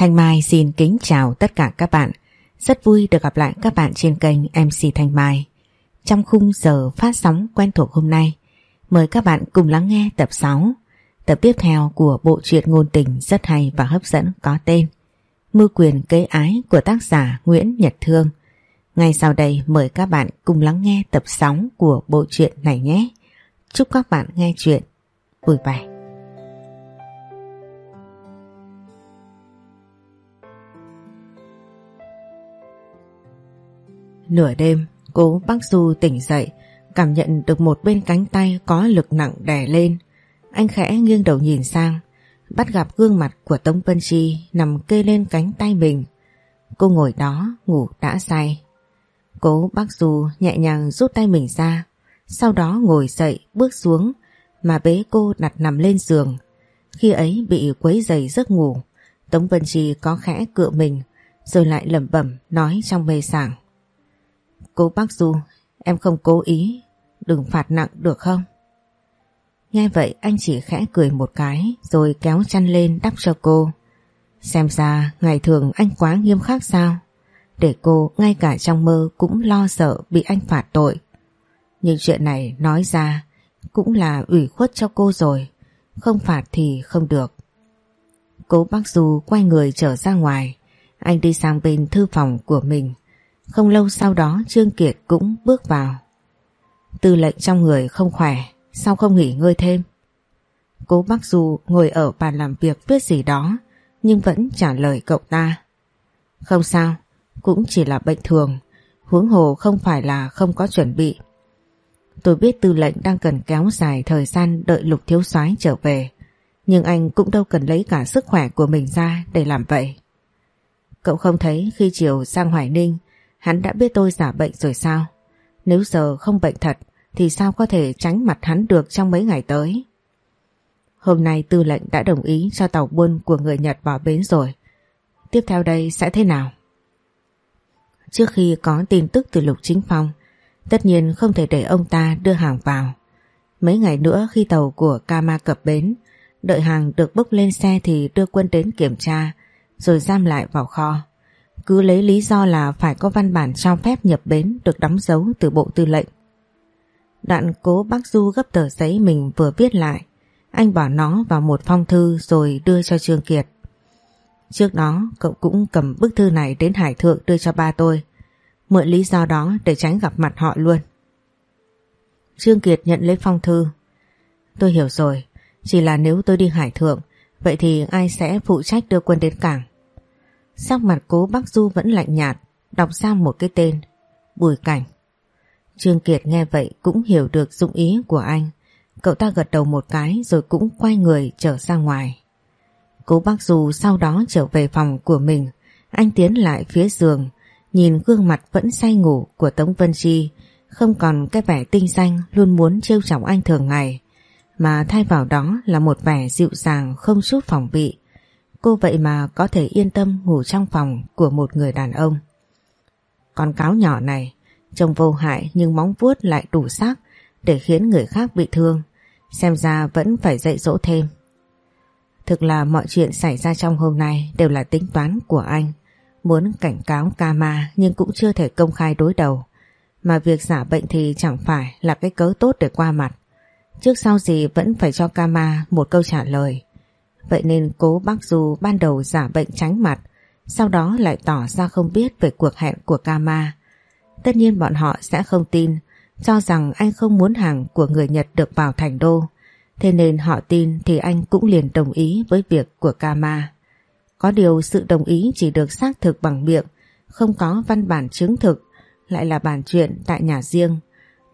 Thanh Mai xin kính chào tất cả các bạn. Rất vui được gặp lại các bạn trên kênh MC Thanh Mai. Trong khung giờ phát sóng quen thuộc hôm nay, mời các bạn cùng lắng nghe tập 6, tập tiếp theo của bộ truyện ngôn tình rất hay và hấp dẫn có tên Mưu quyền kế ái của tác giả Nguyễn Nhật Thương. Ngay sau đây mời các bạn cùng lắng nghe tập 6 của bộ truyện này nhé. Chúc các bạn nghe chuyện vui vẻ. Nửa đêm, cố bác Du tỉnh dậy, cảm nhận được một bên cánh tay có lực nặng đè lên. Anh khẽ nghiêng đầu nhìn sang, bắt gặp gương mặt của Tống Vân Chi nằm kê lên cánh tay mình. Cô ngồi đó ngủ đã say. Cố bác Du nhẹ nhàng rút tay mình ra, sau đó ngồi dậy bước xuống mà bế cô đặt nằm lên giường. Khi ấy bị quấy dày giấc ngủ, Tống Vân Chi có khẽ cựa mình rồi lại lẩm bẩm nói trong mê sảng. Cô bác Du, em không cố ý, đừng phạt nặng được không? Nghe vậy anh chỉ khẽ cười một cái rồi kéo chăn lên đắp cho cô. Xem ra ngày thường anh quá nghiêm khắc sao? Để cô ngay cả trong mơ cũng lo sợ bị anh phạt tội. Nhưng chuyện này nói ra cũng là ủy khuất cho cô rồi. Không phạt thì không được. Cố bác Du quay người trở ra ngoài. Anh đi sang bên thư phòng của mình. Không lâu sau đó Trương Kiệt cũng bước vào. Tư lệnh trong người không khỏe, sao không nghỉ ngơi thêm? Cố bắc Du ngồi ở bàn làm việc viết gì đó, nhưng vẫn trả lời cậu ta. Không sao, cũng chỉ là bệnh thường, huống hồ không phải là không có chuẩn bị. Tôi biết tư lệnh đang cần kéo dài thời gian đợi lục thiếu soái trở về, nhưng anh cũng đâu cần lấy cả sức khỏe của mình ra để làm vậy. Cậu không thấy khi chiều sang Hoài Ninh Hắn đã biết tôi giả bệnh rồi sao? Nếu giờ không bệnh thật thì sao có thể tránh mặt hắn được trong mấy ngày tới? Hôm nay tư lệnh đã đồng ý cho tàu buôn của người Nhật vào bến rồi. Tiếp theo đây sẽ thế nào? Trước khi có tin tức từ Lục Chính Phong, tất nhiên không thể để ông ta đưa hàng vào. Mấy ngày nữa khi tàu của Kama cập bến, đợi hàng được bốc lên xe thì đưa quân đến kiểm tra, rồi giam lại vào kho cứ lấy lý do là phải có văn bản cho phép nhập bến được đóng dấu từ bộ tư lệnh. Đoạn cố bác Du gấp tờ giấy mình vừa viết lại, anh bỏ nó vào một phong thư rồi đưa cho Trương Kiệt. Trước đó cậu cũng cầm bức thư này đến Hải Thượng đưa cho ba tôi, mượn lý do đó để tránh gặp mặt họ luôn. Trương Kiệt nhận lấy phong thư. Tôi hiểu rồi, chỉ là nếu tôi đi Hải Thượng, vậy thì ai sẽ phụ trách đưa quân đến cảng? Sắc mặt cố bác Du vẫn lạnh nhạt, đọc ra một cái tên, Bùi Cảnh. Trương Kiệt nghe vậy cũng hiểu được dụng ý của anh. Cậu ta gật đầu một cái rồi cũng quay người trở ra ngoài. Cố bác Du sau đó trở về phòng của mình, anh tiến lại phía giường, nhìn gương mặt vẫn say ngủ của Tống Vân Chi, không còn cái vẻ tinh xanh luôn muốn trêu chọc anh thường ngày, mà thay vào đó là một vẻ dịu dàng không chút phòng bị, Cô vậy mà có thể yên tâm ngủ trong phòng của một người đàn ông. Con cáo nhỏ này, trông vô hại nhưng móng vuốt lại đủ sắc để khiến người khác bị thương. Xem ra vẫn phải dạy dỗ thêm. Thực là mọi chuyện xảy ra trong hôm nay đều là tính toán của anh. Muốn cảnh cáo Kama nhưng cũng chưa thể công khai đối đầu. Mà việc giả bệnh thì chẳng phải là cái cớ tốt để qua mặt. Trước sau gì vẫn phải cho Kama một câu trả lời. Vậy nên cố bác Du ban đầu giả bệnh tránh mặt, sau đó lại tỏ ra không biết về cuộc hẹn của Kama. Tất nhiên bọn họ sẽ không tin, cho rằng anh không muốn hàng của người Nhật được vào thành đô. Thế nên họ tin thì anh cũng liền đồng ý với việc của Kama. Có điều sự đồng ý chỉ được xác thực bằng miệng, không có văn bản chứng thực, lại là bản chuyện tại nhà riêng.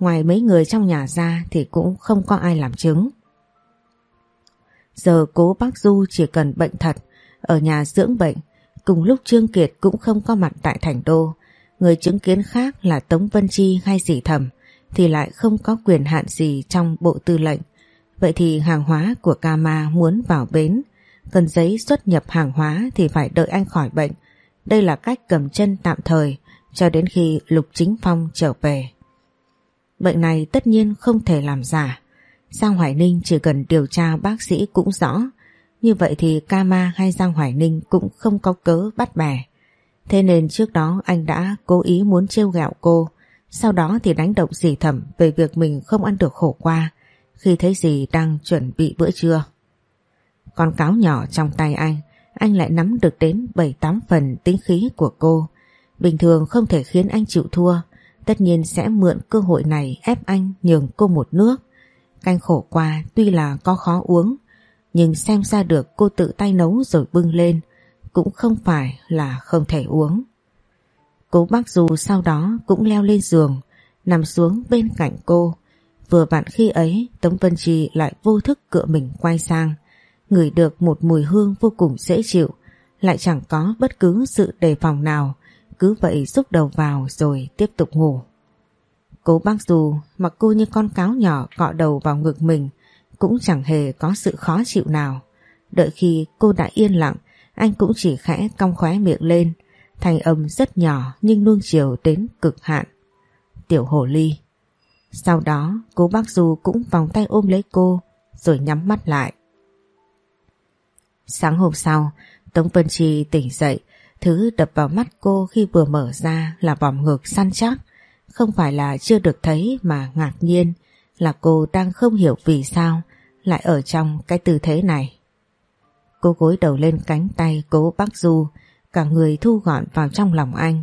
Ngoài mấy người trong nhà ra thì cũng không có ai làm chứng. Giờ cố bác Du chỉ cần bệnh thật, ở nhà dưỡng bệnh, cùng lúc Trương Kiệt cũng không có mặt tại thành đô. Người chứng kiến khác là Tống Vân Chi hay dì thẩm thì lại không có quyền hạn gì trong bộ tư lệnh. Vậy thì hàng hóa của Kama muốn vào bến, cần giấy xuất nhập hàng hóa thì phải đợi anh khỏi bệnh. Đây là cách cầm chân tạm thời cho đến khi Lục Chính Phong trở về. Bệnh này tất nhiên không thể làm giả. Sang Hoài Ninh chỉ cần điều tra bác sĩ cũng rõ, Như vậy thì Kama hay Giang Hoài Ninh cũng không có cớ bắt bẻ. Thế nên trước đó anh đã cố ý muốn trêu ghẹo cô, sau đó thì đánh động dì thẩm về việc mình không ăn được khổ qua khi thấy dì đang chuẩn bị bữa trưa. Con cáo nhỏ trong tay anh, anh lại nắm được đến 7-8 phần tính khí của cô. Bình thường không thể khiến anh chịu thua, tất nhiên sẽ mượn cơ hội này ép anh nhường cô một nước. Canh khổ qua tuy là có khó uống, nhưng xem ra được cô tự tay nấu rồi bưng lên cũng không phải là không thể uống. Cố bác dù sau đó cũng leo lên giường, nằm xuống bên cạnh cô. Vừa vặn khi ấy Tống Vân Trì lại vô thức cựa mình quay sang, ngửi được một mùi hương vô cùng dễ chịu, lại chẳng có bất cứ sự đề phòng nào, cứ vậy rút đầu vào rồi tiếp tục ngủ. Cố bác dù mặc cô như con cáo nhỏ cọ đầu vào ngực mình cũng chẳng hề có sự khó chịu nào. Đợi khi cô đã yên lặng, anh cũng chỉ khẽ cong khóe miệng lên, thành âm rất nhỏ nhưng nuông chiều đến cực hạn. Tiểu hồ ly. Sau đó cô bác Du cũng vòng tay ôm lấy cô rồi nhắm mắt lại. Sáng hôm sau, Tống Vân Chi tỉnh dậy, thứ đập vào mắt cô khi vừa mở ra là vòng ngực săn chắc. Không phải là chưa được thấy mà ngạc nhiên là cô đang không hiểu vì sao lại ở trong cái tư thế này. Cô gối đầu lên cánh tay cố bác Du, cả người thu gọn vào trong lòng anh.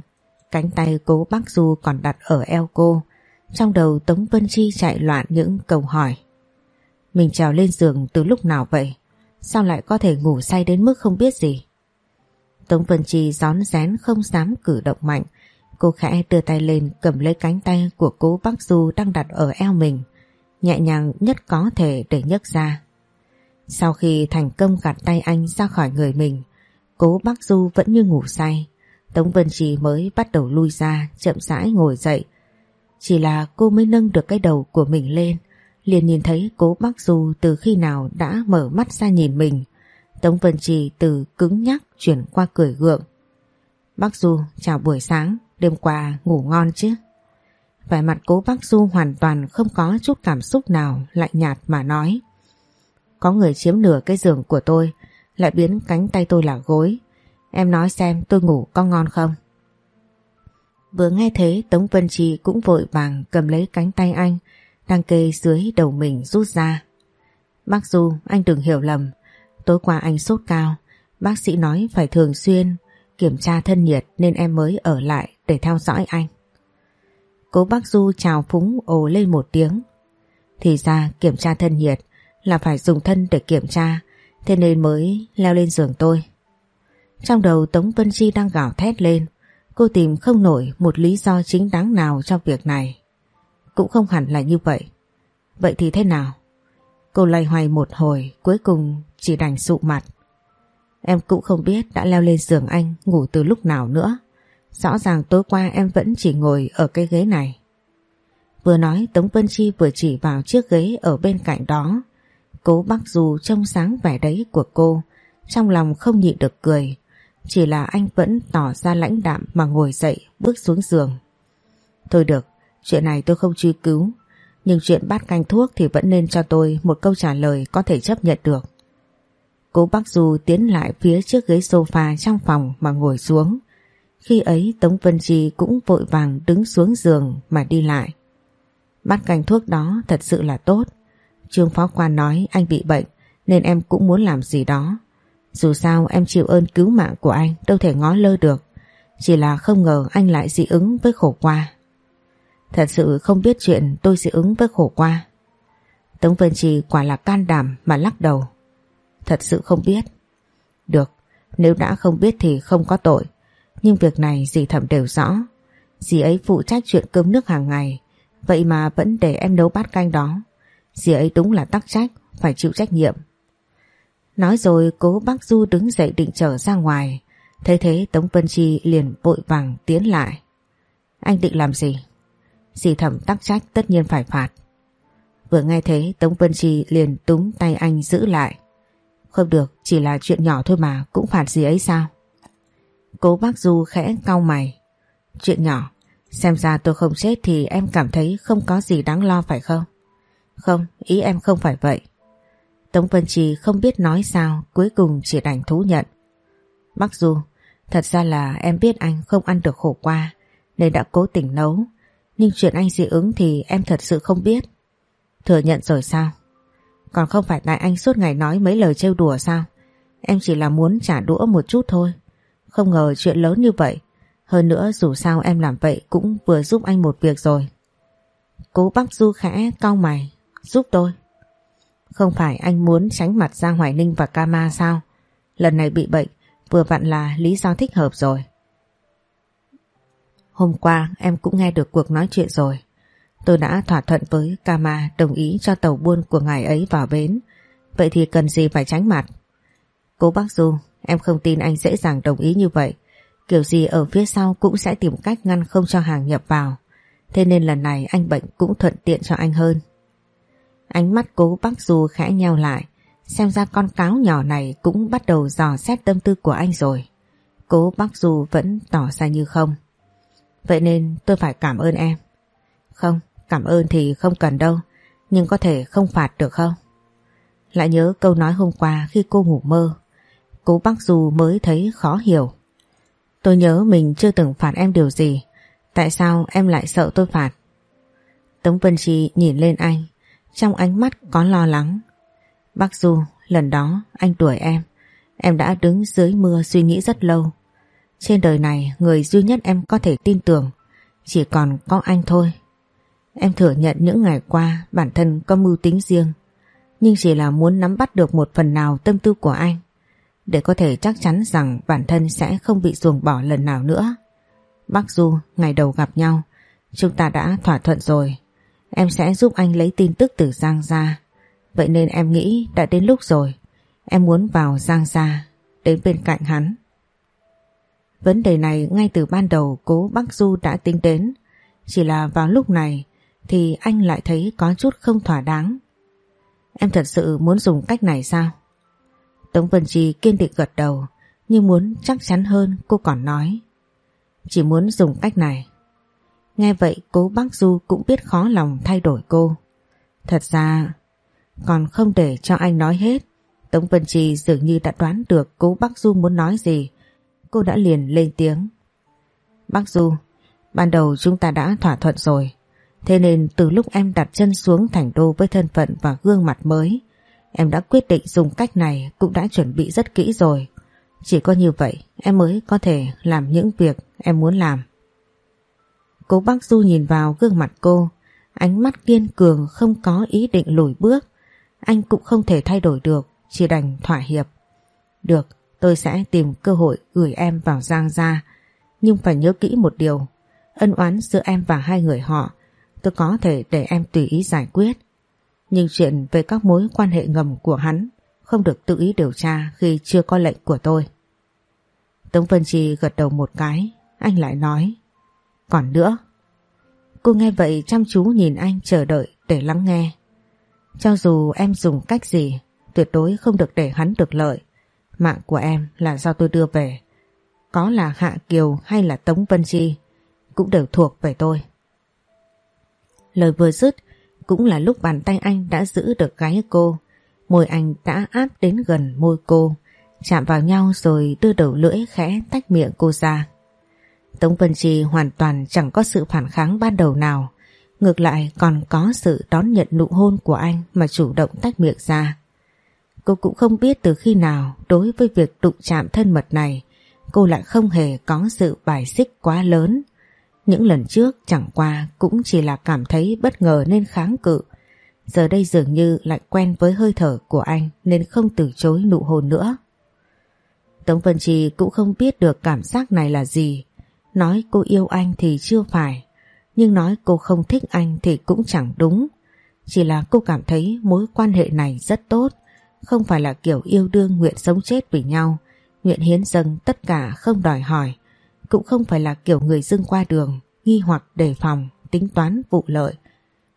Cánh tay cố bác Du còn đặt ở eo cô, trong đầu Tống Vân Chi chạy loạn những câu hỏi. Mình trèo lên giường từ lúc nào vậy? Sao lại có thể ngủ say đến mức không biết gì? Tống Vân Chi gión rén không dám cử động mạnh. Cô khẽ đưa tay lên cầm lấy cánh tay của cố bác Du đang đặt ở eo mình. Nhẹ nhàng nhất có thể để nhấc ra. Sau khi thành công gạt tay anh ra khỏi người mình, cố bác Du vẫn như ngủ say. Tống Vân trì mới bắt đầu lui ra, chậm rãi ngồi dậy. Chỉ là cô mới nâng được cái đầu của mình lên, liền nhìn thấy cố bác Du từ khi nào đã mở mắt ra nhìn mình. Tống Vân Trì từ cứng nhắc chuyển qua cười gượng. Bác Du, chào buổi sáng, đêm qua ngủ ngon chứ? Vẻ mặt cố bác Du hoàn toàn không có chút cảm xúc nào lại nhạt mà nói. Có người chiếm nửa cái giường của tôi, lại biến cánh tay tôi là gối. Em nói xem tôi ngủ có ngon không? Vừa nghe thế Tống Vân Trì cũng vội vàng cầm lấy cánh tay anh, đang kê dưới đầu mình rút ra. Bác Du, anh đừng hiểu lầm. Tối qua anh sốt cao, bác sĩ nói phải thường xuyên kiểm tra thân nhiệt nên em mới ở lại để theo dõi anh. Cố bác Du chào phúng ồ lên một tiếng. Thì ra kiểm tra thân nhiệt là phải dùng thân để kiểm tra, thế nên mới leo lên giường tôi. Trong đầu Tống Vân Chi đang gào thét lên, cô tìm không nổi một lý do chính đáng nào cho việc này. Cũng không hẳn là như vậy. Vậy thì thế nào? Cô lay hoay một hồi cuối cùng chỉ đành sụ mặt. Em cũng không biết đã leo lên giường anh ngủ từ lúc nào nữa. Rõ ràng tối qua em vẫn chỉ ngồi ở cái ghế này. Vừa nói Tống Vân Chi vừa chỉ vào chiếc ghế ở bên cạnh đó. Cố bác dù trông sáng vẻ đấy của cô, trong lòng không nhịn được cười. Chỉ là anh vẫn tỏ ra lãnh đạm mà ngồi dậy bước xuống giường. Thôi được, chuyện này tôi không truy cứu. Nhưng chuyện bắt canh thuốc thì vẫn nên cho tôi một câu trả lời có thể chấp nhận được. Cố bác Du tiến lại phía trước ghế sofa trong phòng mà ngồi xuống. Khi ấy Tống Vân Chi cũng vội vàng đứng xuống giường mà đi lại. Bắt canh thuốc đó thật sự là tốt. Trương Phó Quan nói anh bị bệnh nên em cũng muốn làm gì đó. Dù sao em chịu ơn cứu mạng của anh đâu thể ngó lơ được. Chỉ là không ngờ anh lại dị ứng với khổ qua. Thật sự không biết chuyện tôi dị ứng với khổ qua. Tống Vân Trì quả là can đảm mà lắc đầu. Thật sự không biết. Được, nếu đã không biết thì không có tội. Nhưng việc này dì thẩm đều rõ. Dì ấy phụ trách chuyện cơm nước hàng ngày. Vậy mà vẫn để em nấu bát canh đó. Dì ấy đúng là tắc trách, phải chịu trách nhiệm. Nói rồi cố bác Du đứng dậy định trở ra ngoài. Thấy thế Tống Vân Chi liền vội vàng tiến lại. Anh định làm gì? Dì thẩm tắc trách tất nhiên phải phạt. Vừa nghe thế Tống Vân Chi liền túng tay anh giữ lại. Không được, chỉ là chuyện nhỏ thôi mà, cũng phạt gì ấy sao? Cố bác Du khẽ cau mày. Chuyện nhỏ, xem ra tôi không chết thì em cảm thấy không có gì đáng lo phải không? Không, ý em không phải vậy. Tống Vân Trì không biết nói sao cuối cùng chỉ đành thú nhận. Bác Du, thật ra là em biết anh không ăn được khổ qua nên đã cố tình nấu. Nhưng chuyện anh dị ứng thì em thật sự không biết. Thừa nhận rồi sao? Còn không phải tại anh suốt ngày nói mấy lời trêu đùa sao? Em chỉ là muốn trả đũa một chút thôi. Không ngờ chuyện lớn như vậy. Hơn nữa dù sao em làm vậy cũng vừa giúp anh một việc rồi. Cố bác Du khẽ cau mày. Giúp tôi. Không phải anh muốn tránh mặt Giang Hoài Ninh và Kama sao? Lần này bị bệnh vừa vặn là lý do thích hợp rồi. Hôm qua em cũng nghe được cuộc nói chuyện rồi. Tôi đã thỏa thuận với Kama đồng ý cho tàu buôn của ngài ấy vào bến. Vậy thì cần gì phải tránh mặt? Cố bác Du, em không tin anh dễ dàng đồng ý như vậy. Kiểu gì ở phía sau cũng sẽ tìm cách ngăn không cho hàng nhập vào. Thế nên lần này anh bệnh cũng thuận tiện cho anh hơn. Ánh mắt cố bác Du khẽ nheo lại. Xem ra con cáo nhỏ này cũng bắt đầu dò xét tâm tư của anh rồi. Cố bác Du vẫn tỏ ra như không. Vậy nên tôi phải cảm ơn em. Không, cảm ơn thì không cần đâu. Nhưng có thể không phạt được không? Lại nhớ câu nói hôm qua khi cô ngủ mơ. Cô bác Du mới thấy khó hiểu. Tôi nhớ mình chưa từng phạt em điều gì. Tại sao em lại sợ tôi phạt? Tống Vân Chi nhìn lên anh. Trong ánh mắt có lo lắng. Bác Du, lần đó anh đuổi em. Em đã đứng dưới mưa suy nghĩ rất lâu. Trên đời này người duy nhất em có thể tin tưởng chỉ còn có anh thôi. Em thừa nhận những ngày qua bản thân có mưu tính riêng nhưng chỉ là muốn nắm bắt được một phần nào tâm tư của anh để có thể chắc chắn rằng bản thân sẽ không bị ruồng bỏ lần nào nữa. Bác Du, ngày đầu gặp nhau, chúng ta đã thỏa thuận rồi. Em sẽ giúp anh lấy tin tức từ Giang ra. Vậy nên em nghĩ đã đến lúc rồi. Em muốn vào Giang ra, đến bên cạnh hắn. Vấn đề này ngay từ ban đầu cố bác Du đã tính đến. Chỉ là vào lúc này thì anh lại thấy có chút không thỏa đáng. Em thật sự muốn dùng cách này sao? Tống Vân Chi kiên định gật đầu nhưng muốn chắc chắn hơn cô còn nói. Chỉ muốn dùng cách này. Nghe vậy cố bác Du cũng biết khó lòng thay đổi cô. Thật ra còn không để cho anh nói hết. Tống Vân Chi dường như đã đoán được cố bác Du muốn nói gì. Cô đã liền lên tiếng. Bác Du, ban đầu chúng ta đã thỏa thuận rồi. Thế nên từ lúc em đặt chân xuống thành đô với thân phận và gương mặt mới, em đã quyết định dùng cách này cũng đã chuẩn bị rất kỹ rồi. Chỉ có như vậy em mới có thể làm những việc em muốn làm. Cố bác Du nhìn vào gương mặt cô, ánh mắt kiên cường không có ý định lùi bước. Anh cũng không thể thay đổi được, chỉ đành thỏa hiệp. Được, tôi sẽ tìm cơ hội gửi em vào Giang gia. Nhưng phải nhớ kỹ một điều, ân oán giữa em và hai người họ tôi có thể để em tùy ý giải quyết. Nhưng chuyện về các mối quan hệ ngầm của hắn không được tự ý điều tra khi chưa có lệnh của tôi. Tống Vân Chi gật đầu một cái, anh lại nói. Còn nữa. Cô nghe vậy chăm chú nhìn anh chờ đợi để lắng nghe. Cho dù em dùng cách gì, tuyệt đối không được để hắn được lợi. Mạng của em là do tôi đưa về. Có là Hạ Kiều hay là Tống Vân Chi, cũng đều thuộc về tôi. Lời vừa dứt cũng là lúc bàn tay anh đã giữ được gái cô. Môi anh đã áp đến gần môi cô, chạm vào nhau rồi đưa đầu lưỡi khẽ tách miệng cô ra. Tống Vân Chi hoàn toàn chẳng có sự phản kháng ban đầu nào, ngược lại còn có sự đón nhận nụ hôn của anh mà chủ động tách miệng ra. Cô cũng không biết từ khi nào đối với việc đụng chạm thân mật này, cô lại không hề có sự bài xích quá lớn những lần trước chẳng qua cũng chỉ là cảm thấy bất ngờ nên kháng cự. Giờ đây dường như lại quen với hơi thở của anh nên không từ chối nụ hôn nữa. Tống Vân Trì cũng không biết được cảm giác này là gì. Nói cô yêu anh thì chưa phải, nhưng nói cô không thích anh thì cũng chẳng đúng. Chỉ là cô cảm thấy mối quan hệ này rất tốt, không phải là kiểu yêu đương nguyện sống chết vì nhau, nguyện hiến dâng tất cả không đòi hỏi cũng không phải là kiểu người dưng qua đường, nghi hoặc đề phòng, tính toán vụ lợi,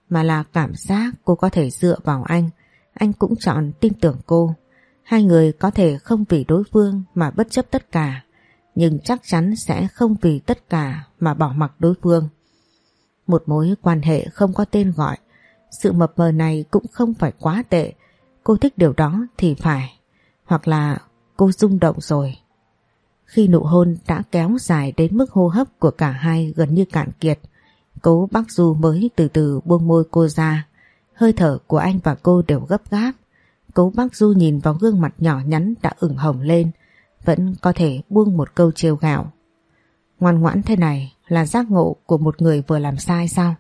mà là cảm giác cô có thể dựa vào anh, anh cũng chọn tin tưởng cô. Hai người có thể không vì đối phương mà bất chấp tất cả, nhưng chắc chắn sẽ không vì tất cả mà bỏ mặc đối phương. Một mối quan hệ không có tên gọi, sự mập mờ này cũng không phải quá tệ, cô thích điều đó thì phải, hoặc là cô rung động rồi. Khi nụ hôn đã kéo dài đến mức hô hấp của cả hai gần như cạn kiệt, cố Bắc Du mới từ từ buông môi cô ra. Hơi thở của anh và cô đều gấp gáp. Cố Bắc Du nhìn vào gương mặt nhỏ nhắn đã ửng hồng lên, vẫn có thể buông một câu trêu gạo. Ngoan ngoãn thế này là giác ngộ của một người vừa làm sai sao?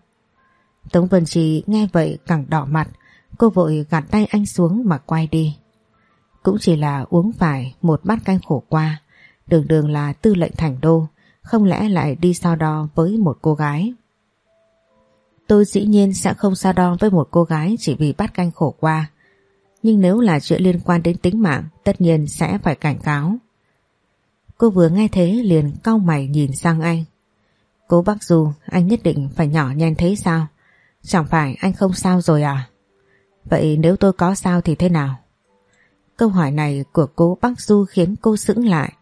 Tống Vân Trì nghe vậy càng đỏ mặt, cô vội gạt tay anh xuống mà quay đi. Cũng chỉ là uống phải một bát canh khổ qua, đường đường là tư lệnh thành đô, không lẽ lại đi so đo với một cô gái. Tôi dĩ nhiên sẽ không so đo với một cô gái chỉ vì bắt canh khổ qua. Nhưng nếu là chuyện liên quan đến tính mạng, tất nhiên sẽ phải cảnh cáo. Cô vừa nghe thế liền cau mày nhìn sang anh. Cố bác Du, anh nhất định phải nhỏ nhen thế sao? Chẳng phải anh không sao rồi à? Vậy nếu tôi có sao thì thế nào? Câu hỏi này của cố bác Du khiến cô sững lại.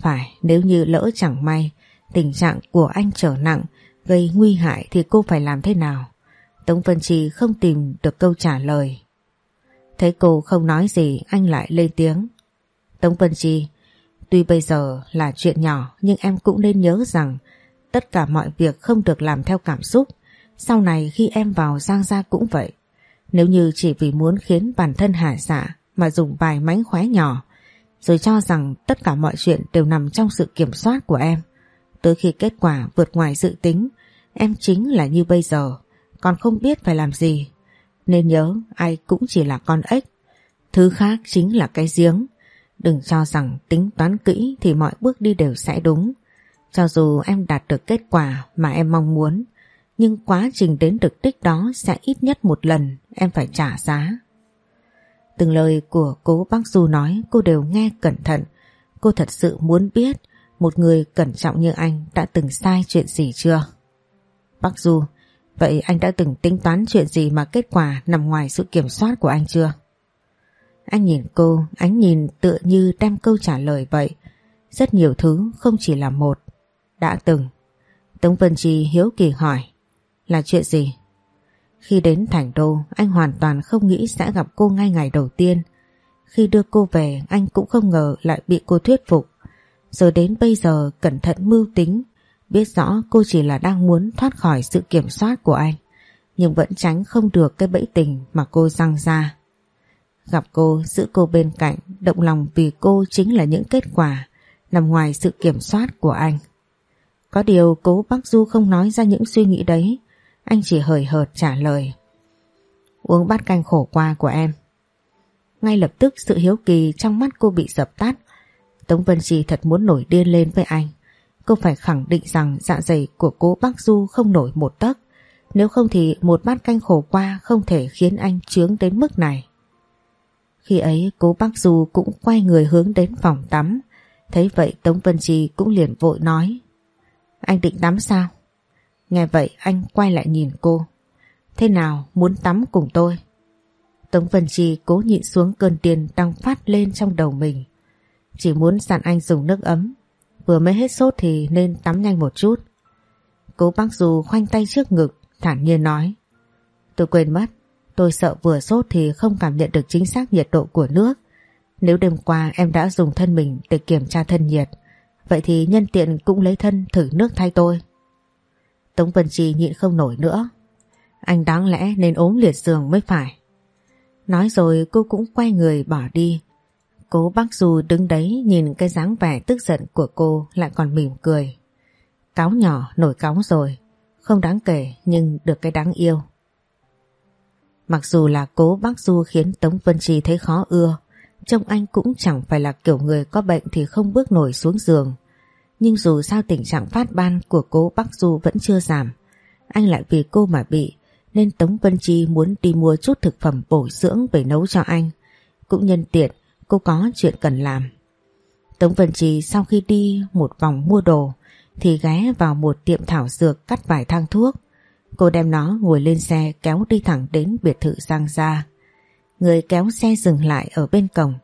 Phải, nếu như lỡ chẳng may, tình trạng của anh trở nặng, gây nguy hại thì cô phải làm thế nào? Tống Vân Trì không tìm được câu trả lời. Thấy cô không nói gì, anh lại lên tiếng. Tống Vân Trì, tuy bây giờ là chuyện nhỏ nhưng em cũng nên nhớ rằng tất cả mọi việc không được làm theo cảm xúc. Sau này khi em vào Giang Gia cũng vậy. Nếu như chỉ vì muốn khiến bản thân hạ dạ mà dùng vài mánh khóe nhỏ rồi cho rằng tất cả mọi chuyện đều nằm trong sự kiểm soát của em. Tới khi kết quả vượt ngoài dự tính, em chính là như bây giờ, còn không biết phải làm gì. Nên nhớ ai cũng chỉ là con ếch, thứ khác chính là cái giếng. Đừng cho rằng tính toán kỹ thì mọi bước đi đều sẽ đúng. Cho dù em đạt được kết quả mà em mong muốn, nhưng quá trình đến được đích đó sẽ ít nhất một lần em phải trả giá. Từng lời của cố bác Du nói cô đều nghe cẩn thận. Cô thật sự muốn biết một người cẩn trọng như anh đã từng sai chuyện gì chưa? Bác Du, vậy anh đã từng tính toán chuyện gì mà kết quả nằm ngoài sự kiểm soát của anh chưa? Anh nhìn cô, ánh nhìn tựa như đem câu trả lời vậy. Rất nhiều thứ không chỉ là một. Đã từng. Tống Vân Trì hiếu kỳ hỏi. Là chuyện gì? Khi đến Thành Đô, anh hoàn toàn không nghĩ sẽ gặp cô ngay ngày đầu tiên. Khi đưa cô về, anh cũng không ngờ lại bị cô thuyết phục. giờ đến bây giờ cẩn thận mưu tính, biết rõ cô chỉ là đang muốn thoát khỏi sự kiểm soát của anh, nhưng vẫn tránh không được cái bẫy tình mà cô răng ra. Gặp cô, giữ cô bên cạnh, động lòng vì cô chính là những kết quả nằm ngoài sự kiểm soát của anh. Có điều cố bác Du không nói ra những suy nghĩ đấy, anh chỉ hời hợt trả lời. Uống bát canh khổ qua của em. Ngay lập tức sự hiếu kỳ trong mắt cô bị dập tắt. Tống Vân Trì thật muốn nổi điên lên với anh. Cô phải khẳng định rằng dạ dày của cô bác Du không nổi một tấc. Nếu không thì một bát canh khổ qua không thể khiến anh chướng đến mức này. Khi ấy cố bác Du cũng quay người hướng đến phòng tắm. Thấy vậy, Tống Vân Trì cũng liền vội nói. Anh định tắm sao? Nghe vậy anh quay lại nhìn cô. Thế nào muốn tắm cùng tôi? Tống Vân Chi cố nhịn xuống cơn tiền đang phát lên trong đầu mình. Chỉ muốn dặn anh dùng nước ấm. Vừa mới hết sốt thì nên tắm nhanh một chút. Cố bác dù khoanh tay trước ngực, thản nhiên nói. Tôi quên mất, tôi sợ vừa sốt thì không cảm nhận được chính xác nhiệt độ của nước. Nếu đêm qua em đã dùng thân mình để kiểm tra thân nhiệt, vậy thì nhân tiện cũng lấy thân thử nước thay tôi. Tống Vân Chi nhịn không nổi nữa. Anh đáng lẽ nên ốm liệt giường mới phải. Nói rồi cô cũng quay người bỏ đi. Cố bác Du đứng đấy nhìn cái dáng vẻ tức giận của cô lại còn mỉm cười. Cáo nhỏ nổi cáo rồi. Không đáng kể nhưng được cái đáng yêu. Mặc dù là cố bác Du khiến Tống Vân Chi thấy khó ưa, trông anh cũng chẳng phải là kiểu người có bệnh thì không bước nổi xuống giường. Nhưng dù sao tình trạng phát ban của cố Bắc Du vẫn chưa giảm, anh lại vì cô mà bị, nên Tống Vân Chi muốn đi mua chút thực phẩm bổ dưỡng về nấu cho anh. Cũng nhân tiện, cô có chuyện cần làm. Tống Vân Chi sau khi đi một vòng mua đồ, thì ghé vào một tiệm thảo dược cắt vài thang thuốc. Cô đem nó ngồi lên xe kéo đi thẳng đến biệt thự Giang Gia. Người kéo xe dừng lại ở bên cổng.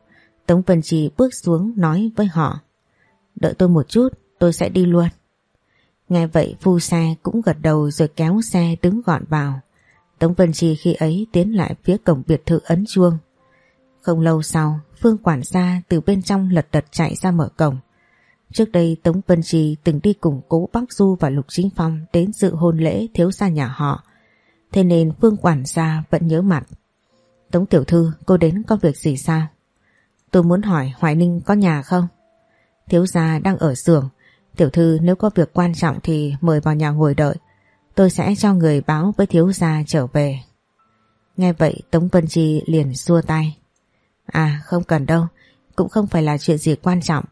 Tống Vân Chi bước xuống nói với họ. Đợi tôi một chút, tôi sẽ đi luôn. Nghe vậy phu xe cũng gật đầu rồi kéo xe đứng gọn vào. Tống Vân trì khi ấy tiến lại phía cổng biệt thự ấn chuông. Không lâu sau, Phương quản gia từ bên trong lật đật chạy ra mở cổng. Trước đây Tống Vân Trì từng đi cùng cố Bắc Du và Lục Chính Phong đến dự hôn lễ thiếu gia nhà họ. Thế nên Phương quản gia vẫn nhớ mặt. Tống Tiểu Thư, cô đến có việc gì sao? Tôi muốn hỏi Hoài Ninh có nhà không? Thiếu gia đang ở xưởng. Tiểu Thư nếu có việc quan trọng thì mời vào nhà ngồi đợi. Tôi sẽ cho người báo với thiếu gia trở về. Nghe vậy Tống Vân Chi liền xua tay. À không cần đâu, cũng không phải là chuyện gì quan trọng.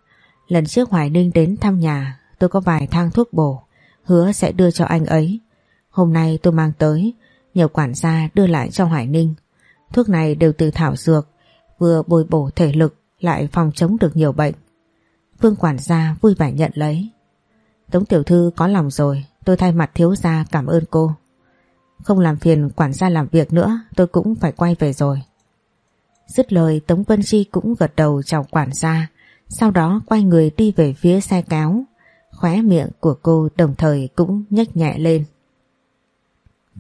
Lần trước Hoài Ninh đến thăm nhà, tôi có vài thang thuốc bổ, hứa sẽ đưa cho anh ấy. Hôm nay tôi mang tới, nhờ quản gia đưa lại cho Hoài Ninh. Thuốc này đều từ thảo dược, vừa bồi bổ thể lực lại phòng chống được nhiều bệnh vương quản gia vui vẻ nhận lấy. Tống tiểu thư có lòng rồi, tôi thay mặt thiếu gia cảm ơn cô. Không làm phiền quản gia làm việc nữa, tôi cũng phải quay về rồi. Dứt lời Tống Vân Chi cũng gật đầu chào quản gia, sau đó quay người đi về phía xe kéo. Khóe miệng của cô đồng thời cũng nhếch nhẹ lên.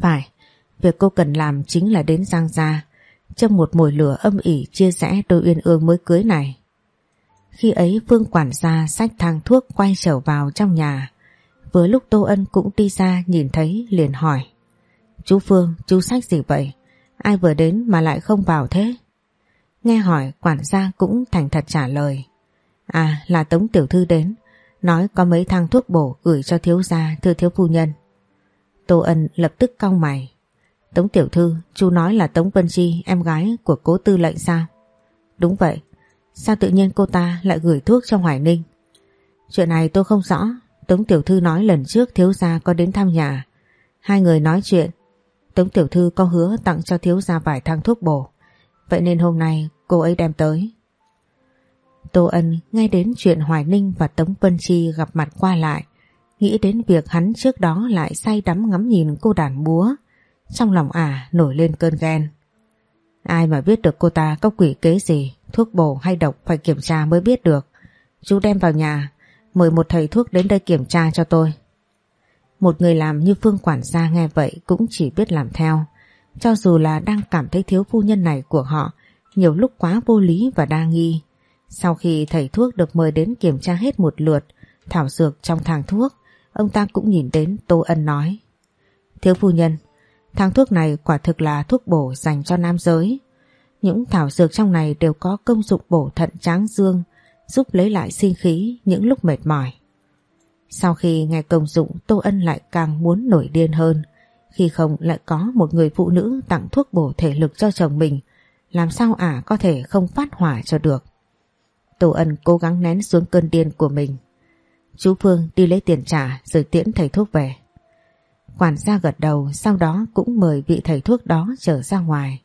Phải, việc cô cần làm chính là đến Giang Gia, trong một mùi lửa âm ỉ chia rẽ đôi uyên ương mới cưới này. Khi ấy vương quản gia sách thang thuốc quay trở vào trong nhà. Vừa lúc Tô Ân cũng đi ra nhìn thấy liền hỏi. Chú Phương, chú sách gì vậy? Ai vừa đến mà lại không vào thế? Nghe hỏi quản gia cũng thành thật trả lời. À là Tống Tiểu Thư đến, nói có mấy thang thuốc bổ gửi cho thiếu gia thưa thiếu phu nhân. Tô Ân lập tức cau mày. Tống Tiểu Thư, chú nói là Tống Vân Chi, em gái của cố tư lệnh sao? Đúng vậy, sao tự nhiên cô ta lại gửi thuốc cho Hoài Ninh? Chuyện này tôi không rõ, Tống Tiểu Thư nói lần trước thiếu gia có đến thăm nhà. Hai người nói chuyện, Tống Tiểu Thư có hứa tặng cho thiếu gia vài thang thuốc bổ. Vậy nên hôm nay cô ấy đem tới. Tô Ân nghe đến chuyện Hoài Ninh và Tống Vân Chi gặp mặt qua lại, nghĩ đến việc hắn trước đó lại say đắm ngắm nhìn cô đàn búa, Trong lòng ả nổi lên cơn ghen. Ai mà biết được cô ta có quỷ kế gì, thuốc bổ hay độc phải kiểm tra mới biết được. Chú đem vào nhà, mời một thầy thuốc đến đây kiểm tra cho tôi. Một người làm như Phương quản gia nghe vậy cũng chỉ biết làm theo. Cho dù là đang cảm thấy thiếu phu nhân này của họ nhiều lúc quá vô lý và đa nghi. Sau khi thầy thuốc được mời đến kiểm tra hết một lượt thảo dược trong thang thuốc, ông ta cũng nhìn đến Tô Ân nói. Thiếu phu nhân, thang thuốc này quả thực là thuốc bổ dành cho nam giới. Những thảo dược trong này đều có công dụng bổ thận tráng dương, giúp lấy lại sinh khí những lúc mệt mỏi. Sau khi nghe công dụng Tô Ân lại càng muốn nổi điên hơn. Khi không lại có một người phụ nữ tặng thuốc bổ thể lực cho chồng mình, làm sao ả có thể không phát hỏa cho được. Tô Ân cố gắng nén xuống cơn điên của mình. Chú Phương đi lấy tiền trả rồi tiễn thầy thuốc về. Quản gia gật đầu sau đó cũng mời vị thầy thuốc đó trở ra ngoài.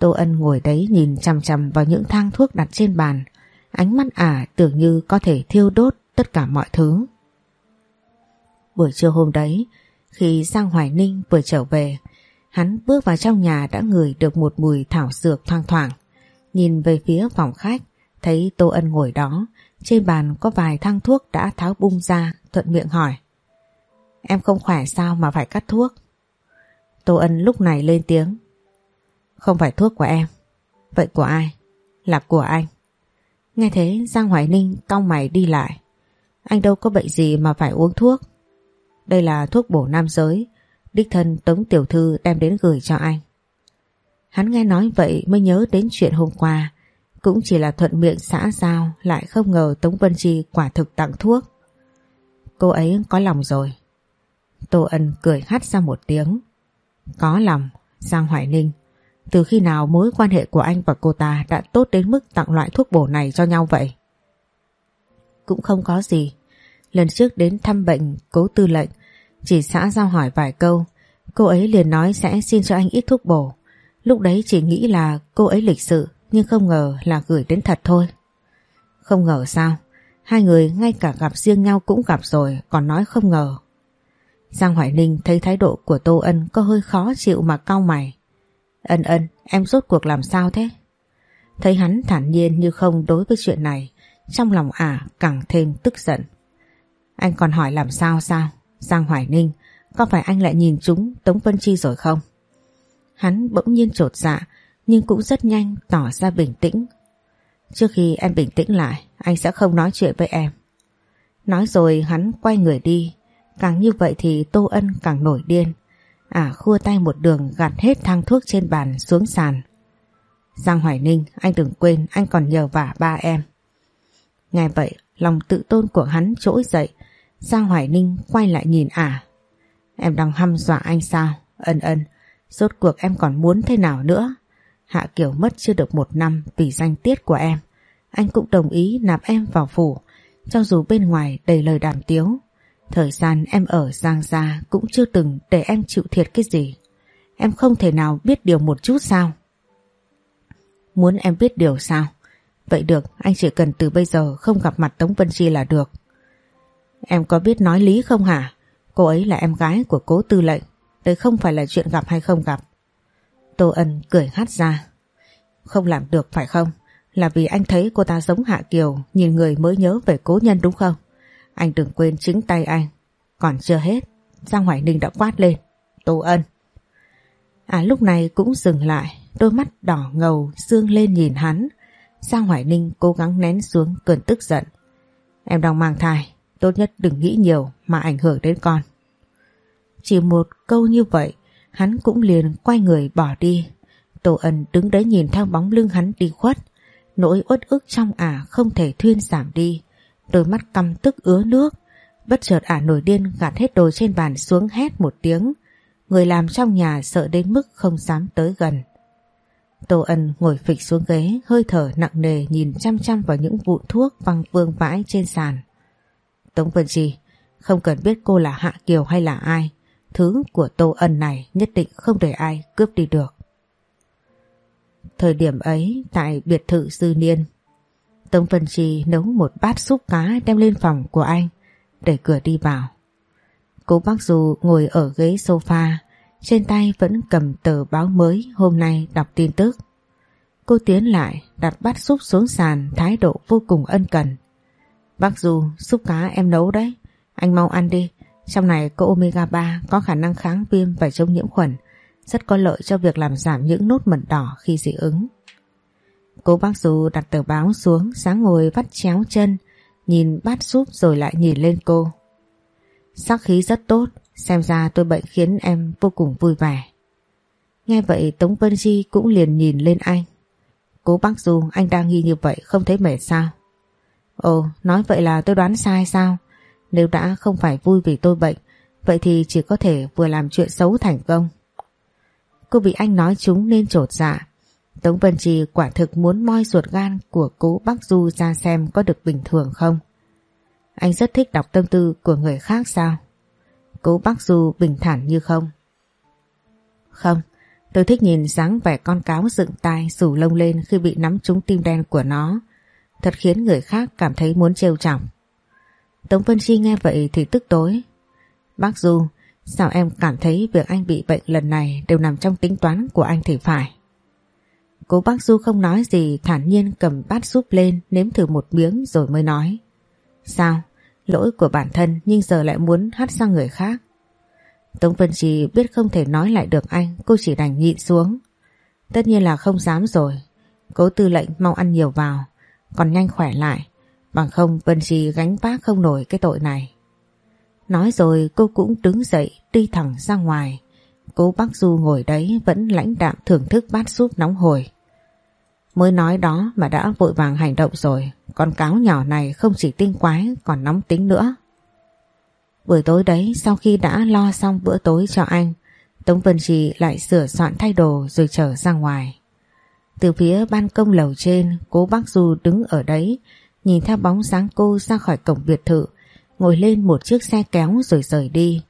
Tô Ân ngồi đấy nhìn chằm chằm vào những thang thuốc đặt trên bàn. Ánh mắt ả tưởng như có thể thiêu đốt tất cả mọi thứ. Buổi trưa hôm đấy, khi Giang Hoài Ninh vừa trở về, hắn bước vào trong nhà đã ngửi được một mùi thảo dược thoang thoảng. Nhìn về phía phòng khách, thấy Tô Ân ngồi đó, trên bàn có vài thang thuốc đã tháo bung ra, thuận miệng hỏi. Em không khỏe sao mà phải cắt thuốc? Tô Ân lúc này lên tiếng. Không phải thuốc của em. Vậy của ai? Là của anh. Nghe thế Giang Hoài Ninh cong mày đi lại. Anh đâu có bệnh gì mà phải uống thuốc. Đây là thuốc bổ nam giới, đích thân Tống Tiểu Thư đem đến gửi cho anh. Hắn nghe nói vậy mới nhớ đến chuyện hôm qua, cũng chỉ là thuận miệng xã giao lại không ngờ Tống Vân Chi quả thực tặng thuốc. Cô ấy có lòng rồi. Tô Ân cười hắt ra một tiếng. Có lòng, Giang Hoài Ninh. Từ khi nào mối quan hệ của anh và cô ta đã tốt đến mức tặng loại thuốc bổ này cho nhau vậy? Cũng không có gì. Lần trước đến thăm bệnh cố tư lệnh, Chỉ xã giao hỏi vài câu, Cô ấy liền nói sẽ xin cho anh ít thuốc bổ. Lúc đấy chỉ nghĩ là cô ấy lịch sự, Nhưng không ngờ là gửi đến thật thôi. Không ngờ sao? Hai người ngay cả gặp riêng nhau cũng gặp rồi, Còn nói không ngờ. Giang Hoài Ninh thấy thái độ của Tô Ân Có hơi khó chịu mà cau mày. Ân ân em rốt cuộc làm sao thế Thấy hắn thản nhiên như không đối với chuyện này Trong lòng ả càng thêm tức giận anh còn hỏi làm sao sao? Giang Hoài Ninh, có phải anh lại nhìn chúng Tống Vân Chi rồi không? Hắn bỗng nhiên trột dạ, nhưng cũng rất nhanh tỏ ra bình tĩnh. Trước khi em bình tĩnh lại, anh sẽ không nói chuyện với em. Nói rồi hắn quay người đi, càng như vậy thì Tô Ân càng nổi điên. À khua tay một đường gạt hết thang thuốc trên bàn xuống sàn. Giang Hoài Ninh, anh đừng quên anh còn nhờ vả ba em. Nghe vậy, lòng tự tôn của hắn trỗi dậy. Giang Hoài Ninh quay lại nhìn ả. Em đang hăm dọa anh sao? Ân ân, rốt cuộc em còn muốn thế nào nữa? Hạ Kiều mất chưa được một năm vì danh tiết của em. Anh cũng đồng ý nạp em vào phủ, cho dù bên ngoài đầy lời đàm tiếu. Thời gian em ở Giang Gia cũng chưa từng để em chịu thiệt cái gì. Em không thể nào biết điều một chút sao? Muốn em biết điều sao? Vậy được, anh chỉ cần từ bây giờ không gặp mặt Tống Vân Chi là được. Em có biết nói lý không hả? Cô ấy là em gái của cố tư lệnh. Đây không phải là chuyện gặp hay không gặp. Tô Ân cười hát ra. Không làm được phải không? Là vì anh thấy cô ta giống Hạ Kiều, nhìn người mới nhớ về cố nhân đúng không? Anh đừng quên chính tay anh. Còn chưa hết, Giang Hoài Ninh đã quát lên. Tô Ân. À lúc này cũng dừng lại, đôi mắt đỏ ngầu dương lên nhìn hắn. Giang Hoài Ninh cố gắng nén xuống cơn tức giận. Em đang mang thai, tốt nhất đừng nghĩ nhiều mà ảnh hưởng đến con. Chỉ một câu như vậy, hắn cũng liền quay người bỏ đi. Tô Ân đứng đấy nhìn theo bóng lưng hắn đi khuất. Nỗi uất ức trong ả không thể thuyên giảm đi. Đôi mắt căm tức ứa nước. Bất chợt ả nổi điên gạt hết đồ trên bàn xuống hét một tiếng. Người làm trong nhà sợ đến mức không dám tới gần. Tô Ân ngồi phịch xuống ghế, hơi thở nặng nề nhìn chăm chăm vào những vụ thuốc văng vương vãi trên sàn. Tống Vân Chi, không cần biết cô là Hạ Kiều hay là ai, thứ của Tô Ân này nhất định không để ai cướp đi được. Thời điểm ấy, tại biệt thự Dư Niên, Tống Vân Chi nấu một bát súp cá đem lên phòng của anh, để cửa đi vào. Cô bác dù ngồi ở ghế sofa, trên tay vẫn cầm tờ báo mới hôm nay đọc tin tức. Cô tiến lại đặt bát súp xuống sàn thái độ vô cùng ân cần. Bác Du, súp cá em nấu đấy. Anh mau ăn đi. Trong này có omega 3 có khả năng kháng viêm và chống nhiễm khuẩn. Rất có lợi cho việc làm giảm những nốt mẩn đỏ khi dị ứng. Cô bác Du đặt tờ báo xuống sáng ngồi vắt chéo chân nhìn bát súp rồi lại nhìn lên cô. Sắc khí rất tốt, Xem ra tôi bệnh khiến em vô cùng vui vẻ. Nghe vậy Tống Vân Chi cũng liền nhìn lên anh. Cố bác Du anh đang nghi như vậy không thấy mệt sao? Ồ, nói vậy là tôi đoán sai sao? Nếu đã không phải vui vì tôi bệnh, vậy thì chỉ có thể vừa làm chuyện xấu thành công. Cô bị anh nói chúng nên trột dạ. Tống Vân Chi quả thực muốn moi ruột gan của cố bác Du ra xem có được bình thường không. Anh rất thích đọc tâm tư của người khác sao? Cố bác Du bình thản như không. Không, tôi thích nhìn dáng vẻ con cáo dựng tai rủ lông lên khi bị nắm trúng tim đen của nó. Thật khiến người khác cảm thấy muốn trêu chọc. Tống Vân Chi nghe vậy thì tức tối. Bác Du, sao em cảm thấy việc anh bị bệnh lần này đều nằm trong tính toán của anh thì phải cô bác Du không nói gì thản nhiên cầm bát súp lên nếm thử một miếng rồi mới nói. Sao? Lỗi của bản thân nhưng giờ lại muốn hắt sang người khác. Tống Vân Trì biết không thể nói lại được anh, cô chỉ đành nhịn xuống. Tất nhiên là không dám rồi. Cố tư lệnh mau ăn nhiều vào, còn nhanh khỏe lại. Bằng không Vân Trì gánh vác không nổi cái tội này. Nói rồi cô cũng đứng dậy đi thẳng ra ngoài. Cố bác Du ngồi đấy vẫn lãnh đạm thưởng thức bát súp nóng hổi. Mới nói đó mà đã vội vàng hành động rồi, con cáo nhỏ này không chỉ tinh quái còn nóng tính nữa. Buổi tối đấy sau khi đã lo xong bữa tối cho anh, Tống Vân Trì lại sửa soạn thay đồ rồi trở ra ngoài. Từ phía ban công lầu trên, cố bác Du đứng ở đấy, nhìn theo bóng dáng cô ra khỏi cổng biệt thự, ngồi lên một chiếc xe kéo rồi rời đi.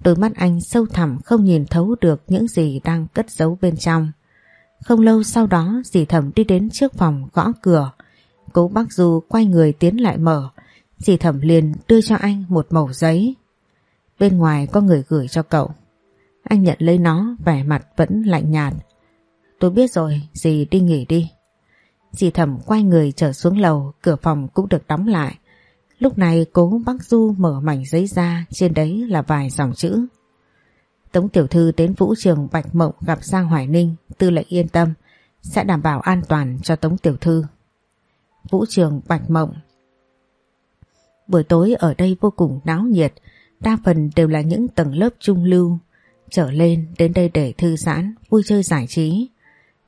Đôi mắt anh sâu thẳm không nhìn thấu được những gì đang cất giấu bên trong. Không lâu sau đó dì thẩm đi đến trước phòng gõ cửa. Cố bác Du quay người tiến lại mở. Dì thẩm liền đưa cho anh một mẩu giấy. Bên ngoài có người gửi cho cậu. Anh nhận lấy nó vẻ mặt vẫn lạnh nhạt. Tôi biết rồi, dì đi nghỉ đi. Dì thẩm quay người trở xuống lầu, cửa phòng cũng được đóng lại. Lúc này cố bác Du mở mảnh giấy ra, trên đấy là vài dòng chữ. Tống tiểu thư đến vũ trường Bạch Mộng gặp Giang Hoài Ninh, tư lệnh yên tâm. sẽ đảm bảo an toàn cho Tống Tiểu Thư. Vũ trường Bạch Mộng Buổi tối ở đây vô cùng náo nhiệt, đa phần đều là những tầng lớp trung lưu, trở lên đến đây để thư giãn, vui chơi giải trí.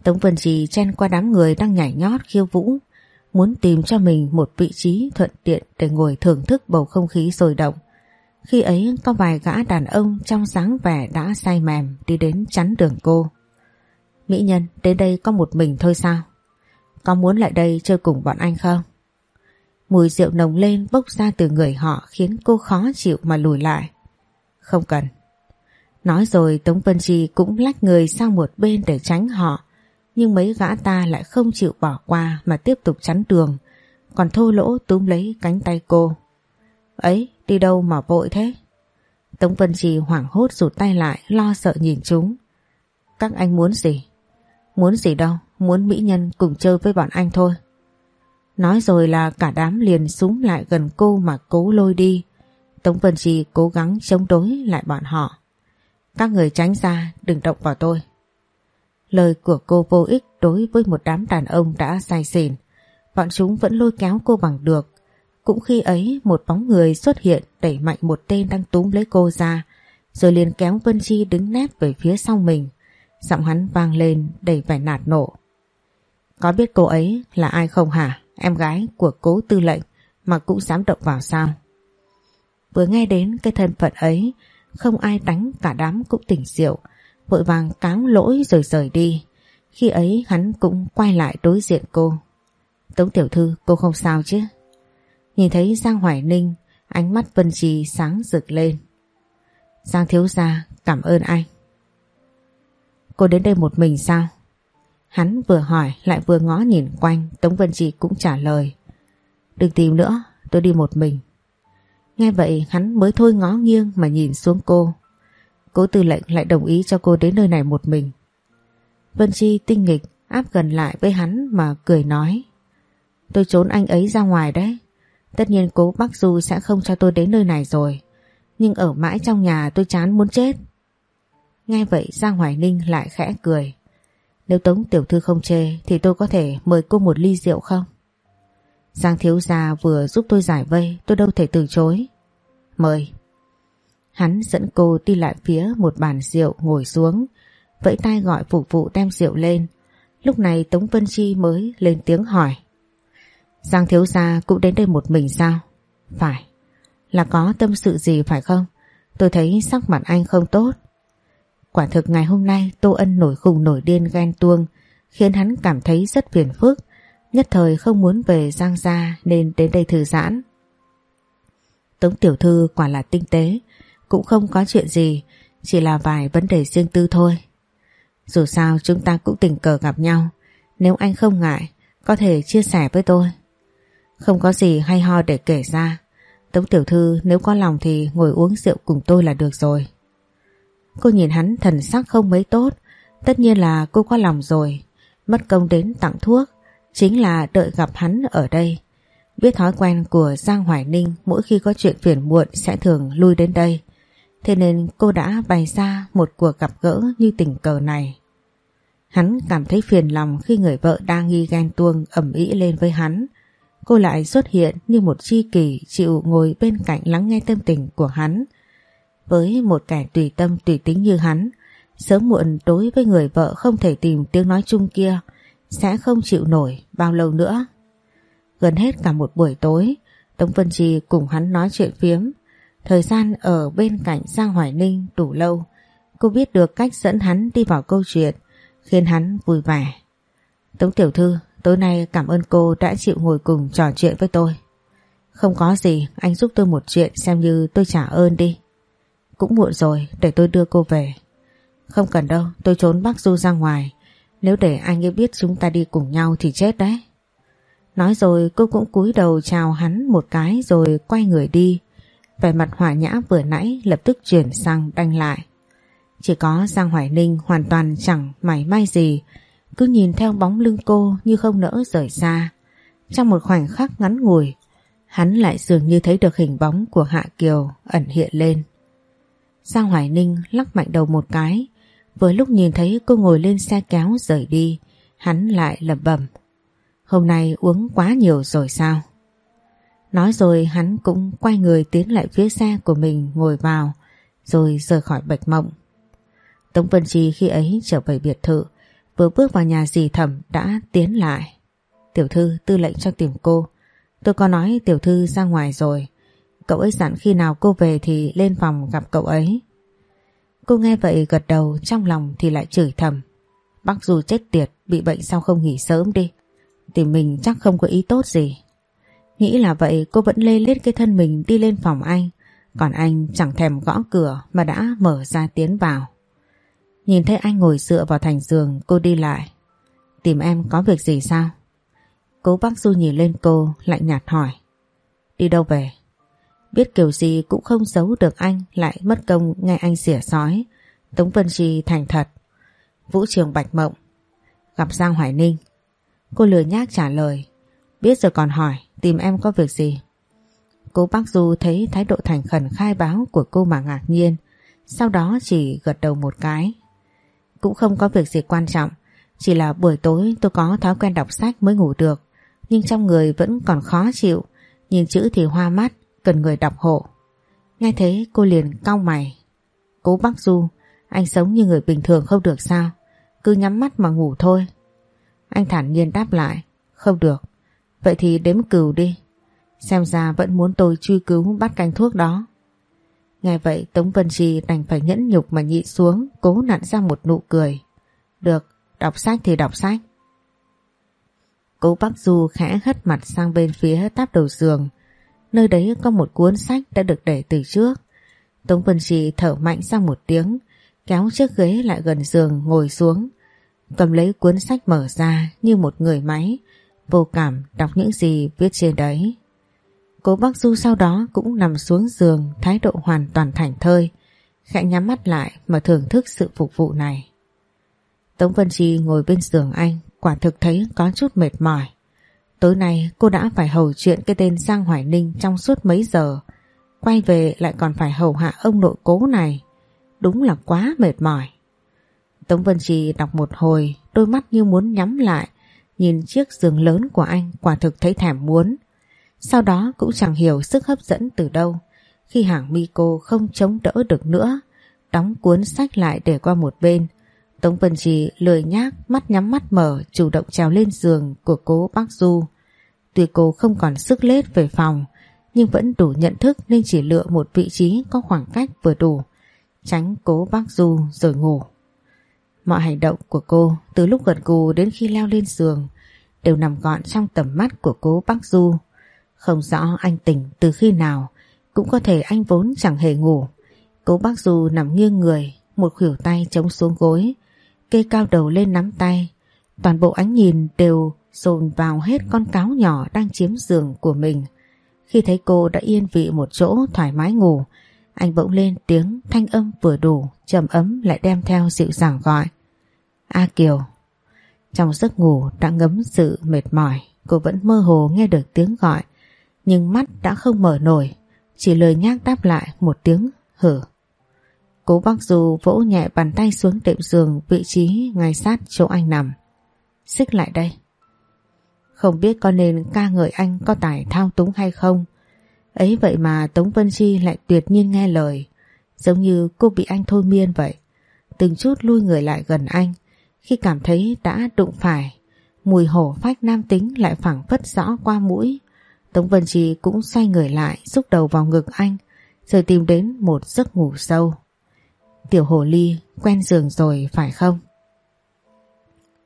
Tống Vân Trì chen qua đám người đang nhảy nhót khiêu vũ, muốn tìm cho mình một vị trí thuận tiện để ngồi thưởng thức bầu không khí sôi động. Khi ấy, có vài gã đàn ông trong sáng vẻ đã say mềm đi đến chắn đường cô. Mỹ Nhân, đến đây có một mình thôi sao? Có muốn lại đây chơi cùng bọn anh không? Mùi rượu nồng lên bốc ra từ người họ khiến cô khó chịu mà lùi lại. Không cần. Nói rồi, Tống Vân Chi cũng lách người sang một bên để tránh họ. Nhưng mấy gã ta lại không chịu bỏ qua mà tiếp tục chắn đường. Còn thô lỗ túm lấy cánh tay cô. Ấy, đi đâu mà vội thế? Tống Vân Chi hoảng hốt rụt tay lại lo sợ nhìn chúng. Các anh muốn gì? Muốn gì đâu, muốn mỹ nhân cùng chơi với bọn anh thôi. Nói rồi là cả đám liền súng lại gần cô mà cố lôi đi. Tống Vân Chi cố gắng chống đối lại bọn họ. Các người tránh ra, đừng động vào tôi. Lời của cô vô ích đối với một đám đàn ông đã say xỉn. Bọn chúng vẫn lôi kéo cô bằng được. Cũng khi ấy một bóng người xuất hiện đẩy mạnh một tên đang túm lấy cô ra rồi liền kéo Vân Chi đứng nép về phía sau mình. Giọng hắn vang lên đầy vẻ nạt nộ. Có biết cô ấy là ai không hả? Em gái của cố tư lệnh mà cũng dám động vào sao? Vừa nghe đến cái thân phận ấy, không ai đánh cả đám cũng tỉnh rượu, vội vàng cáo lỗi rồi rời đi. Khi ấy hắn cũng quay lại đối diện cô. Tống tiểu thư cô không sao chứ? Nhìn thấy Giang Hoài Ninh, ánh mắt Vân Trì sáng rực lên. Giang thiếu gia, cảm ơn anh. Cô đến đây một mình sao? Hắn vừa hỏi lại vừa ngó nhìn quanh Tống Vân Trì cũng trả lời Đừng tìm nữa tôi đi một mình Nghe vậy hắn mới thôi ngó nghiêng mà nhìn xuống cô Cố tư lệnh lại đồng ý cho cô đến nơi này một mình Vân Chi tinh nghịch, áp gần lại với hắn mà cười nói Tôi trốn anh ấy ra ngoài đấy Tất nhiên cố Bắc Du sẽ không cho tôi đến nơi này rồi Nhưng ở mãi trong nhà tôi chán muốn chết Nghe vậy, Giang Hoài Ninh lại khẽ cười nếu Tống Tiểu Thư không chê, thì tôi có thể mời cô một ly rượu không? Giang Thiếu Gia vừa giúp tôi giải vây, tôi đâu thể từ chối. Mời. Hắn dẫn cô đi lại phía một bàn rượu ngồi xuống vẫy tay gọi phục vụ đem rượu lên. Lúc này Tống Vân Chi mới lên tiếng hỏi. Giang Thiếu Gia cũng đến đây một mình sao? Phải. Là có tâm sự gì phải không? Tôi thấy sắc mặt anh không tốt. Quả thực ngày hôm nay Tô Ân nổi khùng nổi điên ghen tuông, khiến hắn cảm thấy rất phiền phức nhất thời không muốn về Giang Gia nên đến đây thư giãn. Tống tiểu thư quả là tinh tế cũng không có chuyện gì, chỉ là vài vấn đề riêng tư thôi. Dù sao, chúng ta cũng tình cờ gặp nhau nếu anh không ngại, có thể chia sẻ với tôi. Không có gì hay ho để kể ra Tống tiểu thư, nếu có lòng thì ngồi uống rượu cùng tôi là được rồi. Cô nhìn hắn thần sắc không mấy tốt Tất nhiên là cô có lòng rồi Mất công đến tặng thuốc, Chính là đợi gặp hắn ở đây Biết thói quen của Giang Hoài Ninh Mỗi khi có chuyện phiền muộn Sẽ thường lui đến đây Thế nên cô đã bày ra một cuộc gặp gỡ Như tình cờ này Hắn cảm thấy phiền lòng Khi người vợ đang nghi ghen tuông ẩm ý lên với hắn Cô lại xuất hiện như một chi kỷ Chịu ngồi bên cạnh lắng nghe tâm tình của hắn với một kẻ tùy tâm tùy tính như hắn, sớm muộn đối với người vợ không thể tìm tiếng nói chung kia, sẽ không chịu nổi bao lâu nữa. Gần hết cả một buổi tối, Tống Vân Trì cùng hắn nói chuyện phiếm. Thời gian ở bên cạnh Giang Hoài Ninh đủ lâu, cô biết được cách dẫn hắn đi vào câu chuyện, khiến hắn vui vẻ. Tống Tiểu Thư, tối nay cảm ơn cô đã chịu ngồi cùng trò chuyện với tôi. Không có gì, anh giúp tôi một chuyện xem như tôi trả ơn đi. Cũng muộn rồi để tôi đưa cô về Không cần đâu tôi trốn bác Du ra ngoài Nếu để anh ấy biết chúng ta đi cùng nhau thì chết đấy Nói rồi cô cũng cúi đầu chào hắn một cái rồi quay người đi Vẻ mặt hỏa nhã vừa nãy lập tức chuyển sang đanh lại Chỉ có Giang Hoài Ninh hoàn toàn chẳng mảy may gì, Cứ nhìn theo bóng lưng cô như không nỡ rời xa Trong một khoảnh khắc ngắn ngủi, Hắn lại dường như thấy được hình bóng của Hạ Kiều ẩn hiện lên Giang Hoài Ninh lắc mạnh đầu một cái Vừa lúc nhìn thấy cô ngồi lên xe kéo rời đi, Hắn lại lẩm bẩm. Hôm nay uống quá nhiều rồi sao? Nói rồi hắn cũng quay người tiến lại phía xe của mình ngồi vào, rồi rời khỏi bạch mộng. Tống Vân Chi khi ấy trở về biệt thự, vừa bước vào nhà dì thẩm đã tiến lại. Tiểu thư, tư lệnh cho tìm cô. Tôi có nói tiểu thư ra ngoài rồi. Cậu ấy dặn khi nào cô về thì lên phòng gặp cậu ấy. Cô nghe vậy gật đầu, trong lòng thì lại chửi thầm. Bác dù chết tiệt, bị bệnh sao không nghỉ sớm đi. Tìm mình chắc không có ý tốt gì. Nghĩ là vậy, cô vẫn lê lết cái thân mình đi lên phòng anh. Còn anh chẳng thèm gõ cửa mà đã mở ra tiến vào. Nhìn thấy anh ngồi dựa vào thành giường, cô đi lại. Tìm em có việc gì sao? Cố bác Du nhìn lên cô, lạnh nhạt hỏi. Đi đâu về? Biết kiểu gì cũng không giấu được anh, lại mất công nghe anh xỉa sói. Tống Vân Chi thành thật. Vũ trường Bạch Mộng. Gặp Giang Hoài Ninh. Cô lừa nhác trả lời. Biết rồi còn hỏi tìm em có việc gì. cô bác Du thấy thái độ thành khẩn khai báo của cô mà ngạc nhiên. Sau đó chỉ gật đầu một cái. Cũng không có việc gì quan trọng. Chỉ là buổi tối tôi có thói quen đọc sách mới ngủ được. Nhưng trong người vẫn còn khó chịu. Nhìn chữ thì hoa mắt cần người đọc hộ. Nghe thế cô liền cau mày. Cố bác Du, anh sống như người bình thường không được sao? Cứ nhắm mắt mà ngủ thôi. Anh thản nhiên đáp lại. Không được. Vậy thì đếm cừu đi. Xem ra vẫn muốn tôi truy cứu bắt canh thuốc đó. Nghe vậy Tống Vân trì đành phải nhẫn nhục mà nhịn xuống, cố nặn ra một nụ cười. Được, đọc sách thì đọc sách. Cố bắc Du khẽ hất mặt sang bên phía táp đầu giường, Nơi đấy có một cuốn sách đã được để từ trước. Tống Vân Trì thở mạnh sang một tiếng, kéo chiếc ghế lại gần giường ngồi xuống, cầm lấy cuốn sách mở ra như một người máy, vô cảm đọc những gì viết trên đấy. Cố bác Du sau đó cũng nằm xuống giường thái độ hoàn toàn thảnh thơi, khẽ nhắm mắt lại mà thưởng thức sự phục vụ này. Tống Vân Chi ngồi bên giường anh, quả thực thấy có chút mệt mỏi. Tối nay cô đã phải hầu chuyện cái tên Giang Hoài Ninh trong suốt mấy giờ. Quay về lại còn phải hầu hạ ông nội cố này. Đúng là quá mệt mỏi. Tống Vân Trì đọc một hồi, đôi mắt như muốn nhắm lại, nhìn chiếc giường lớn của anh quả thực thấy thèm muốn. Sau đó cũng chẳng hiểu sức hấp dẫn từ đâu, khi hàng mi cô không chống đỡ được nữa, đóng cuốn sách lại để qua một bên, Tống Vân Trì lười nhác mắt nhắm mắt mở chủ động trèo lên giường của cố bác Du. Tuy cô không còn sức lết về phòng nhưng vẫn đủ nhận thức nên chỉ lựa một vị trí có khoảng cách vừa đủ tránh cố bác Du rồi ngủ. Mọi hành động của cô từ lúc gần gù đến khi leo lên giường đều nằm gọn trong tầm mắt của cố bác Du. Không rõ anh tỉnh từ khi nào cũng có thể anh vốn chẳng hề ngủ. Cố bác Du nằm nghiêng người một khuỷu tay chống xuống gối kê cao đầu lên nắm tay. Toàn bộ ánh nhìn đều dồn vào hết con cáo nhỏ đang chiếm giường của mình. Khi thấy cô đã yên vị một chỗ thoải mái ngủ, anh bỗng lên tiếng thanh âm vừa đủ, trầm ấm lại đem theo dịu dàng gọi. A Kiều. Trong giấc ngủ đã ngấm sự mệt mỏi, cô vẫn mơ hồ nghe được tiếng gọi, nhưng mắt đã không mở nổi, chỉ lời nhác đáp lại một tiếng hử. Cố bác Du vỗ nhẹ bàn tay xuống đệm giường vị trí ngay sát chỗ anh nằm. Xích lại đây. Không biết có nên ca ngợi anh có tài thao túng hay không. Ấy vậy mà Tống Vân Chi lại tuyệt nhiên nghe lời. Giống như cô bị anh thôi miên vậy. Từng chút lui người lại gần anh. Khi cảm thấy đã đụng phải. Mùi hổ phách nam tính lại phảng phất rõ qua mũi. Tống Vân Chi cũng xoay người lại xúc đầu vào ngực anh. Rồi tìm đến một giấc ngủ sâu. Tiểu hồ ly quen giường rồi phải không?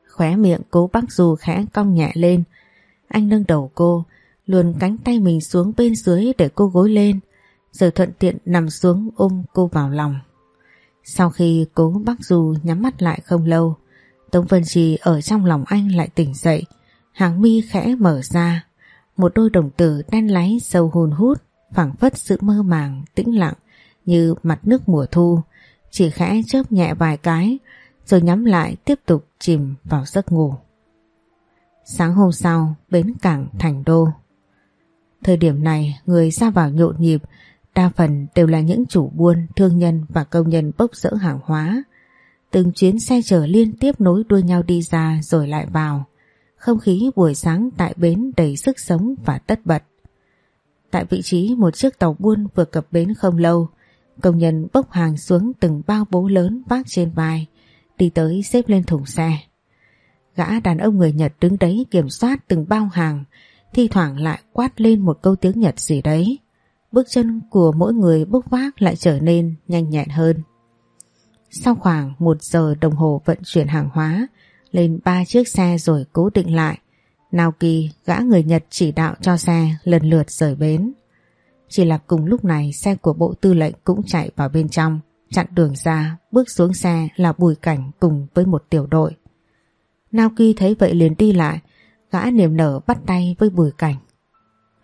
Khóe miệng cố bác Du khẽ cong nhẹ lên. Anh nâng đầu cô, luồn cánh tay mình xuống bên dưới để cô gối lên, rồi thuận tiện nằm xuống ôm cô vào lòng. Sau khi cố bác Du nhắm mắt lại không lâu, Tống Vân Trì ở trong lòng anh lại tỉnh dậy, hàng mi khẽ mở ra, một đôi đồng tử đen láy sâu hùn hút, phảng phất sự mơ màng, tĩnh lặng như mặt nước mùa thu, chỉ khẽ chớp nhẹ vài cái rồi nhắm lại tiếp tục chìm vào giấc ngủ. Sáng hôm sau, bến cảng thành đô. Thời điểm này, người ra vào nhộn nhịp, đa phần đều là những chủ buôn, thương nhân và công nhân bốc rỡ hàng hóa. Từng chuyến xe chở liên tiếp nối đuôi nhau đi ra rồi lại vào. Không khí buổi sáng tại bến đầy sức sống và tất bật. Tại vị trí một chiếc tàu buôn vừa cập bến không lâu, công nhân bốc hàng xuống từng bao bố lớn vác trên vai, đi tới xếp lên thùng xe. Gã đàn ông người Nhật đứng đấy kiểm soát từng bao hàng, thi thoảng lại quát lên một câu tiếng Nhật gì đấy. Bước chân của mỗi người bốc vác lại trở nên nhanh nhẹn hơn. Sau khoảng một giờ đồng hồ vận chuyển hàng hóa lên ba chiếc xe rồi cố định lại, Naoki gã người Nhật chỉ đạo cho xe lần lượt rời bến. Chỉ là cùng lúc này xe của bộ tư lệnh cũng chạy vào bên trong, chặn đường ra, bước xuống xe là bùi cảnh cùng với một tiểu đội. Naoki thấy vậy liền đi lại, gã niềm nở bắt tay với bùi cảnh.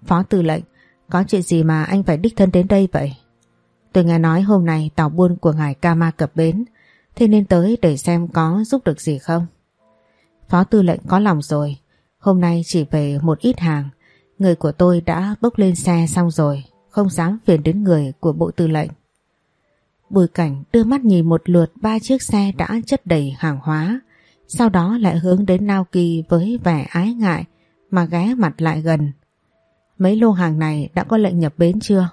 Phó tư lệnh, có chuyện gì mà anh phải đích thân đến đây vậy? Tôi nghe nói hôm nay tàu buôn của ngài Kama cập bến, thế nên tới để xem có giúp được gì không? Phó tư lệnh có lòng rồi, hôm nay chỉ về một ít hàng, người của tôi đã bốc lên xe xong rồi, không dám phiền đến người của bộ tư lệnh. Bùi cảnh đưa mắt nhìn một lượt ba chiếc xe đã chất đầy hàng hóa, sau đó lại hướng đến Naoki với vẻ ái ngại mà ghé mặt lại gần. Mấy lô hàng này đã có lệnh nhập bến chưa?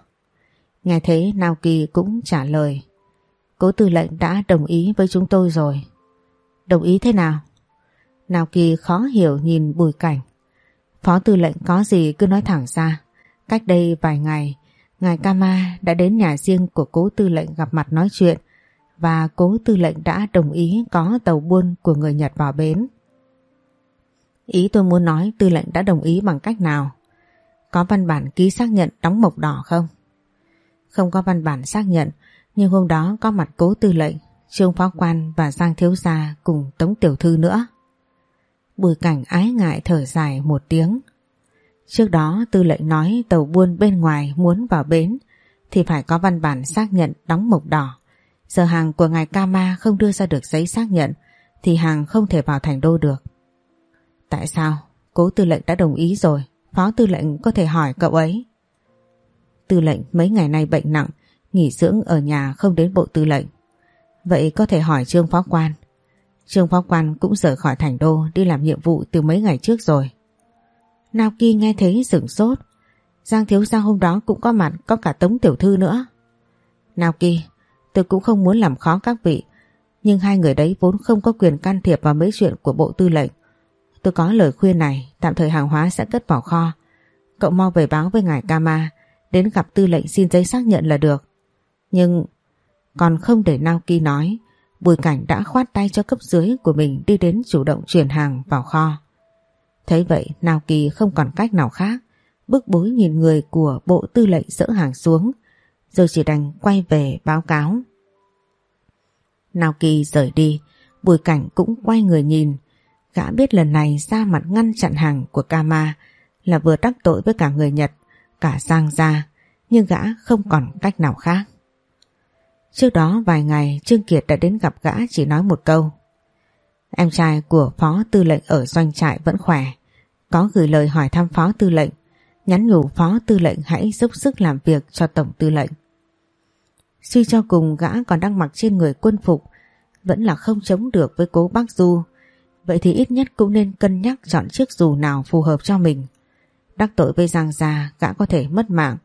Nghe thế nào kỳ cũng trả lời. Cố tư lệnh đã đồng ý với chúng tôi rồi. Đồng ý thế nào? nào kỳ khó hiểu nhìn bùi cảnh. Phó tư lệnh có gì cứ nói thẳng ra. Cách đây vài ngày, ngài Kama đã đến nhà riêng của cố tư lệnh gặp mặt nói chuyện và cố tư lệnh đã đồng ý có tàu buôn của người Nhật vào bến. Ý tôi muốn nói tư lệnh đã đồng ý bằng cách nào? Có văn bản ký xác nhận đóng mộc đỏ không? Không có văn bản xác nhận nhưng hôm đó có mặt cố tư lệnh, Trương Phó Quan và Giang Thiếu Gia cùng Tống Tiểu Thư nữa. Bùi cảnh ái ngại thở dài một tiếng. Trước đó tư lệnh nói tàu buôn bên ngoài muốn vào bến thì phải có văn bản xác nhận đóng mộc đỏ. Giờ hàng của ngài Kama không đưa ra được giấy xác nhận thì hàng không thể vào thành đô được. Tại sao? Cố tư lệnh đã đồng ý rồi. Phó tư lệnh có thể hỏi cậu ấy. Tư lệnh mấy ngày nay bệnh nặng, nghỉ dưỡng ở nhà không đến bộ tư lệnh. Vậy có thể hỏi trương phó quan. Trương phó quan cũng rời khỏi thành đô đi làm nhiệm vụ từ mấy ngày trước rồi. Naoki nghe thấy sửng sốt. Giang thiếu gia hôm đó cũng có mặt có cả tống tiểu thư nữa. Nào Kỳ, tôi cũng không muốn làm khó các vị, nhưng hai người đấy vốn không có quyền can thiệp vào mấy chuyện của bộ tư lệnh. Tôi có lời khuyên này, tạm thời hàng hóa sẽ cất vào kho. Cậu mau về báo với ngài Kama, đến gặp tư lệnh xin giấy xác nhận là được. Nhưng còn không để Naoki nói, Bùi Cảnh đã khoát tay cho cấp dưới của mình đi đến chủ động chuyển hàng vào kho. Thấy vậy Naoki không còn cách nào khác, bức bối nhìn người của bộ tư lệnh dỡ hàng xuống, rồi chỉ đành quay về báo cáo. Naoki rời đi, Bùi Cảnh cũng quay người nhìn, Gã biết lần này ra mặt ngăn chặn hàng của Kama là vừa đắc tội với cả người Nhật, cả Giang gia, nhưng gã không còn cách nào khác. Trước đó vài ngày Trương Kiệt đã đến gặp gã chỉ nói một câu. Em trai của phó tư lệnh ở doanh trại vẫn khỏe, có gửi lời hỏi thăm phó tư lệnh, nhắn nhủ phó tư lệnh hãy dốc sức làm việc cho tổng tư lệnh. Suy cho cùng gã còn đang mặc trên người quân phục, vẫn là không chống được với cố bác Du, Vậy thì ít nhất cũng nên cân nhắc chọn chiếc dù nào phù hợp cho mình. Đắc tội với Giang Gia gã có thể mất mạng,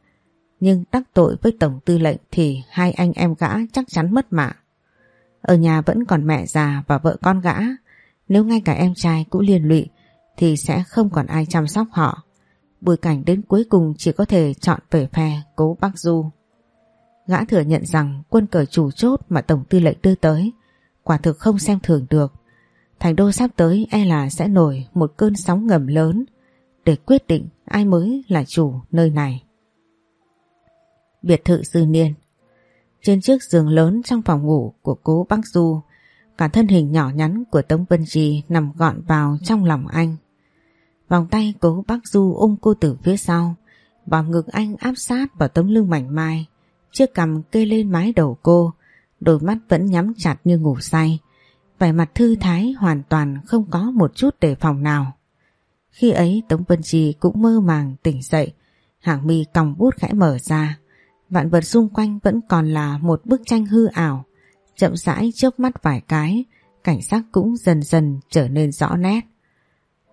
nhưng đắc tội với Tổng Tư lệnh thì hai anh em gã chắc chắn mất mạng. Ở nhà vẫn còn mẹ già và vợ con gã, nếu ngay cả em trai cũng liên lụy thì sẽ không còn ai chăm sóc họ. Bùi cảnh đến cuối cùng chỉ có thể chọn về phe cố Bắc Du. Gã thừa nhận rằng quân cờ chủ chốt mà Tổng Tư lệnh đưa tới quả thực không xem thường được. Thành đô sắp tới e là sẽ nổi một cơn sóng ngầm lớn để quyết định ai mới là chủ nơi này. Biệt thự dư niên Trên chiếc giường lớn trong phòng ngủ của cố bác Du, cả thân hình nhỏ nhắn của Tống Vân Trì nằm gọn vào trong lòng anh. Vòng tay cố bác Du ôm cô từ phía sau vòng ngực anh áp sát vào tấm lưng mảnh mai chiếc cằm kê lên mái đầu cô, đôi mắt vẫn nhắm chặt như ngủ say vẻ mặt thư thái hoàn toàn không có một chút đề phòng nào. Khi ấy Tống Vân Trì cũng mơ màng tỉnh dậy, hàng mi còng bút khẽ mở ra, vạn vật xung quanh vẫn còn là một bức tranh hư ảo, chậm rãi chớp mắt vài cái, cảnh sắc cũng dần dần trở nên rõ nét.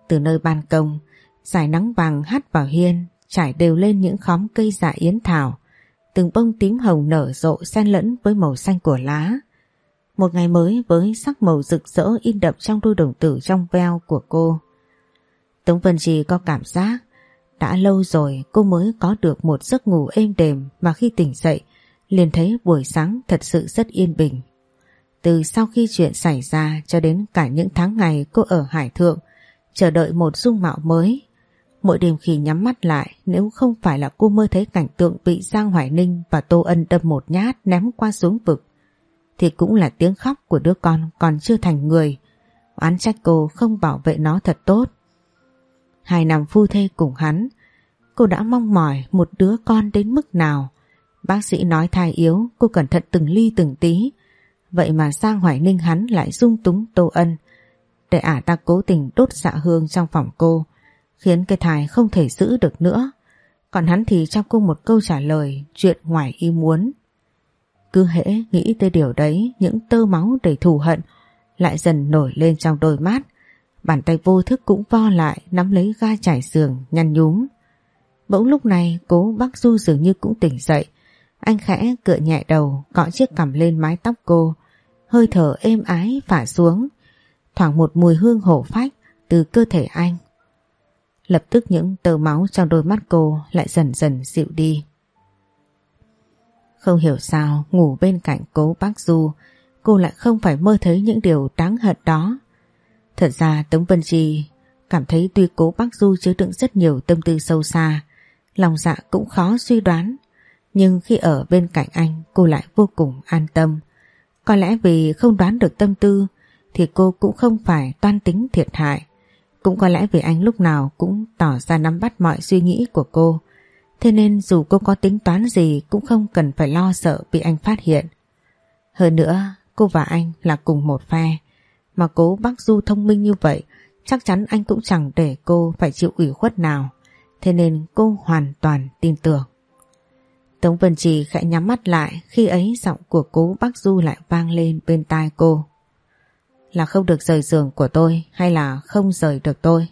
Từ nơi ban công, dải nắng vàng hắt vào hiên, trải đều lên những khóm cây dạ yến thảo, từng bông tím hồng nở rộ xen lẫn với màu xanh của lá. Một ngày mới với sắc màu rực rỡ in đậm trong đôi đồng tử trong veo của cô. Tống Vân Trì có cảm giác đã lâu rồi cô mới có được một giấc ngủ êm đềm mà khi tỉnh dậy, liền thấy buổi sáng thật sự rất yên bình. Từ sau khi chuyện xảy ra cho đến cả những tháng ngày cô ở Hải Thượng, chờ đợi một dung mạo mới. Mỗi đêm khi nhắm mắt lại, nếu không phải là cô mơ thấy cảnh tượng bị Giang Hoài Ninh và Tô Ân đâm một nhát ném qua xuống vực thì cũng là tiếng khóc của đứa con còn chưa thành người. Oán trách cô không bảo vệ nó thật tốt. Hai năm phu thê cùng hắn, cô đã mong mỏi một đứa con đến mức nào. Bác sĩ nói thai yếu, cô cẩn thận từng ly từng tí Vậy mà Giang Hoài Ninh hắn lại dung túng Tô Ân, để ả ta cố tình đốt dạ hương trong phòng cô, khiến cái thai không thể giữ được nữa. Còn hắn thì cho cô một câu trả lời chuyện ngoài ý muốn. Cứ hễ nghĩ tới điều đấy những tơ máu đầy thù hận lại dần nổi lên trong đôi mắt. Bàn tay vô thức cũng vo lại nắm lấy ga trải giường nhăn nhúm. Bỗng lúc này cố bác Du dường như cũng tỉnh dậy. Anh khẽ cựa nhẹ đầu cọ chiếc cằm lên mái tóc cô hơi thở êm ái phả xuống, thoảng một mùi hương hổ phách từ cơ thể anh. Lập tức những tơ máu trong đôi mắt cô lại dần dần dịu đi. Không hiểu sao ngủ bên cạnh cố bác Du cô lại không phải mơ thấy những điều đáng hận đó. Thật ra Tống Vân Chi cảm thấy tuy cố bác Du chứa đựng rất nhiều tâm tư sâu xa, lòng dạ cũng khó suy đoán, nhưng khi ở bên cạnh anh cô lại vô cùng an tâm. Có lẽ vì không đoán được tâm tư thì cô cũng không phải toan tính thiệt hại. Cũng có lẽ vì anh lúc nào cũng tỏ ra nắm bắt mọi suy nghĩ của cô. Thế nên dù cô có tính toán gì cũng không cần phải lo sợ bị anh phát hiện. Hơn nữa, cô và anh là cùng một phe. Mà cố bác Du thông minh như vậy, chắc chắn anh cũng chẳng để cô phải chịu ủy khuất nào. Thế nên cô hoàn toàn tin tưởng. Tống Vân Trì khẽ nhắm mắt lại khi ấy giọng của cố bác Du lại vang lên bên tai cô. Là không được rời giường của tôi hay là không rời được tôi?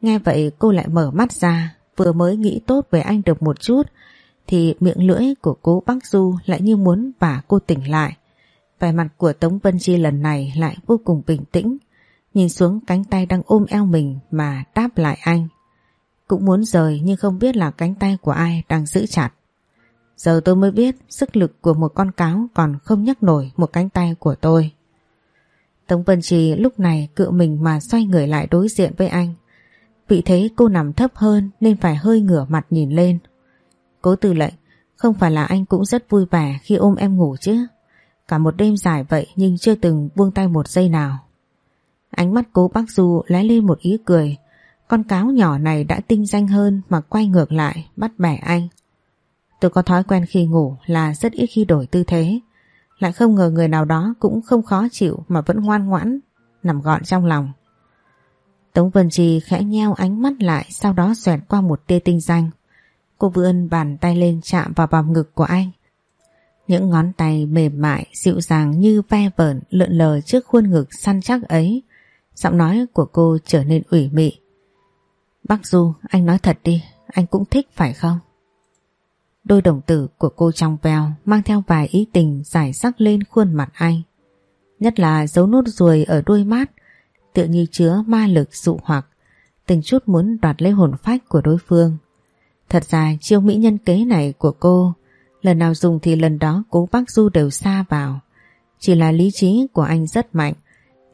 Nghe vậy cô lại mở mắt ra vừa mới nghĩ tốt về anh được một chút, thì miệng lưỡi của cố bác Du lại như muốn bà cô tỉnh lại. Vẻ mặt của Tống Vân Chi lần này lại vô cùng bình tĩnh, nhìn xuống cánh tay đang ôm eo mình mà đáp lại anh. Cũng muốn rời nhưng không biết là cánh tay của ai đang giữ chặt. Giờ tôi mới biết sức lực của một con cáo còn không nhắc nổi một cánh tay của tôi. Tống Vân Trì lúc này cựa mình mà xoay người lại đối diện với anh. Vị thế cô nằm thấp hơn nên phải hơi ngửa mặt nhìn lên. Cố tư lệnh, không phải là anh cũng rất vui vẻ khi ôm em ngủ chứ. Cả một đêm dài vậy nhưng chưa từng buông tay một giây nào. Ánh mắt cố bác Du lé lên một ý cười. Con cáo nhỏ này đã tinh danh hơn mà quay ngược lại bắt bẻ anh. Tôi có thói quen khi ngủ là rất ít khi đổi tư thế. Lại không ngờ người nào đó cũng không khó chịu mà vẫn ngoan ngoãn, nằm gọn trong lòng. Tống Vân Trì khẽ nheo ánh mắt lại sau đó xoẹt qua một tia tinh danh. Cô vươn bàn tay lên chạm vào vòng ngực của anh. Những ngón tay mềm mại, dịu dàng như ve vởn lượn lờ trước khuôn ngực săn chắc ấy. Giọng nói của cô trở nên ủy mị. Bác Du, anh nói thật đi, anh cũng thích phải không? Đôi đồng tử của cô trong veo mang theo vài ý tình giải sắc lên khuôn mặt anh. Nhất là dấu nốt ruồi ở đôi mắt tựa như chứa ma lực dụ hoặc từng chút muốn đoạt lấy hồn phách của đối phương. Thật ra chiêu mỹ nhân kế này của cô lần nào dùng thì lần đó cố bác Du đều xa vào. Chỉ là lý trí của anh rất mạnh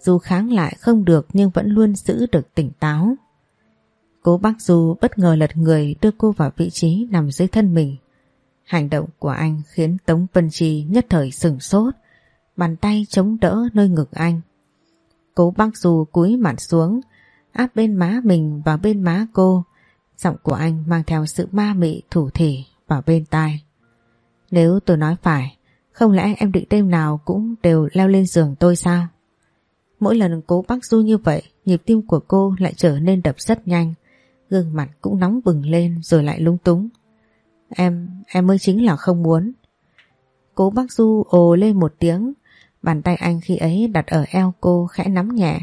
dù kháng lại không được nhưng vẫn luôn giữ được tỉnh táo. Cố bác Du bất ngờ lật người đưa cô vào vị trí nằm dưới thân mình. Hành động của anh khiến Tống Vân Chi nhất thời sừng sốt, bàn tay chống đỡ nơi ngực anh. Cố bác dù cúi mặt xuống, áp bên má mình vào bên má cô, giọng của anh mang theo sự ma mị thủ thỉ vào bên tai. Nếu tôi nói phải, không lẽ em định đêm nào cũng đều leo lên giường tôi sao? Mỗi lần cố bác Du như vậy, nhịp tim của cô lại trở nên đập rất nhanh, gương mặt cũng nóng bừng lên rồi lại lung túng. Em, em mới chính là không muốn. Cố bác Du ồ lên một tiếng, Bàn tay anh khi ấy đặt ở eo cô khẽ nắm nhẹ,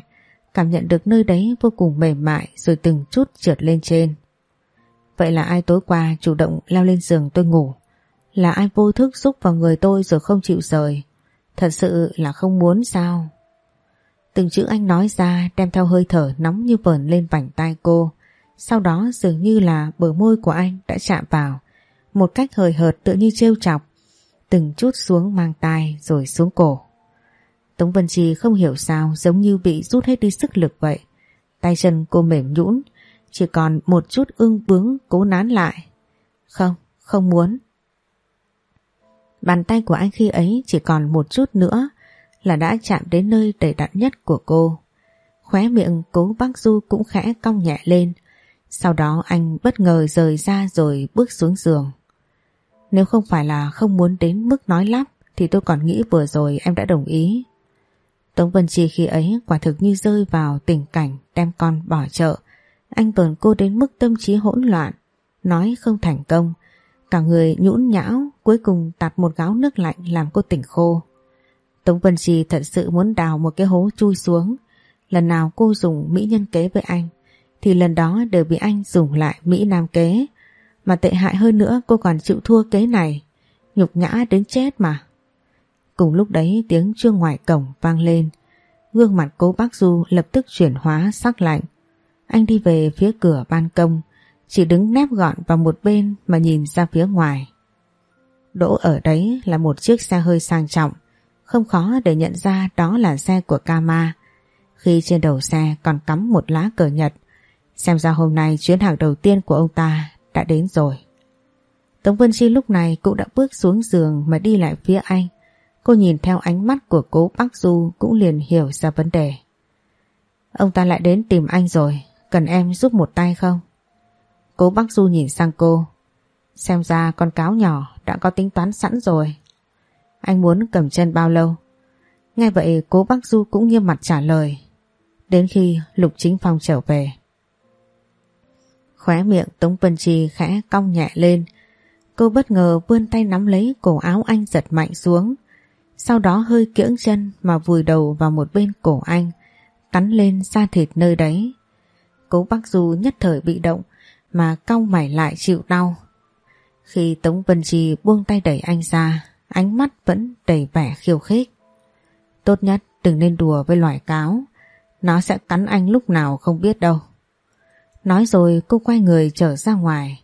cảm nhận được nơi đấy vô cùng mềm mại rồi từng chút trượt lên trên. Vậy là ai tối qua chủ động leo lên giường tôi ngủ? Là ai vô thức xúc vào người tôi rồi không chịu rời? Thật sự là không muốn sao? Từng chữ anh nói ra đem theo hơi thở nóng như vờn lên vành tay cô. Sau đó dường như là bờ môi của anh đã chạm vào. Một cách hời hợt tự như trêu chọc. Từng chút xuống mang tai rồi xuống cổ. Tống Vân Chi không hiểu sao giống như bị rút hết đi sức lực vậy. Tay chân cô mềm nhũn, chỉ còn một chút ương bướng cố nán lại. Không, không muốn. Bàn tay của anh khi ấy chỉ còn một chút nữa là đã chạm đến nơi đầy đặn nhất của cô. Khóe miệng cố bác Du cũng khẽ cong nhẹ lên. Sau đó anh bất ngờ rời ra rồi bước xuống giường. Nếu không phải là không muốn đến mức nói lắp thì tôi còn nghĩ vừa rồi em đã đồng ý. Tống Vân Chi khi ấy quả thực như rơi vào tình cảnh đem con bỏ chợ. Anh vờn cô đến mức tâm trí hỗn loạn, nói không thành công. Cả người nhũn nhão cuối cùng tạt một gáo nước lạnh làm cô tỉnh khô. Tống Vân Chi thật sự muốn đào một cái hố chui xuống. Lần nào cô dùng Mỹ nhân kế với anh thì lần đó đều bị anh dùng lại Mỹ Nam kế. Mà tệ hại hơn nữa cô còn chịu thua kế này. Nhục nhã đến chết mà. Cùng lúc đấy tiếng chuông ngoài cổng vang lên. Gương mặt cố bác Du lập tức chuyển hóa sắc lạnh. Anh đi về phía cửa ban công, chỉ đứng nép gọn vào một bên mà nhìn ra phía ngoài. Đỗ ở đấy là một chiếc xe hơi sang trọng, không khó để nhận ra đó là xe của Kama. Khi trên đầu xe còn cắm một lá cờ Nhật, xem ra hôm nay chuyến hàng đầu tiên của ông ta đã đến rồi. Tống Vân Chi lúc này cũng đã bước xuống giường mà đi lại phía anh. Cô nhìn theo ánh mắt của cố Bắc Du cũng liền hiểu ra vấn đề. Ông ta lại đến tìm anh rồi, cần em giúp một tay không? Cố Bắc Du nhìn sang cô. Xem ra con cáo nhỏ đã có tính toán sẵn rồi. Anh muốn cầm chân bao lâu? Nghe vậy cố Bắc Du cũng nghiêm mặt trả lời. Đến khi Lục Chính Phong trở về. Khóe miệng Tống Vân trì khẽ cong nhẹ lên. Cô bất ngờ vươn tay nắm lấy cổ áo anh giật mạnh xuống. Sau đó hơi kiễng chân mà vùi đầu vào một bên cổ anh, cắn lên da thịt nơi đấy. Cố bác Du nhất thời bị động mà cong mày lại chịu đau. Khi Tống Vân trì buông tay đẩy anh ra, ánh mắt vẫn đầy vẻ khiêu khích. Tốt nhất đừng nên đùa với loài cáo, nó sẽ cắn anh lúc nào không biết đâu. Nói rồi cô quay người trở ra ngoài,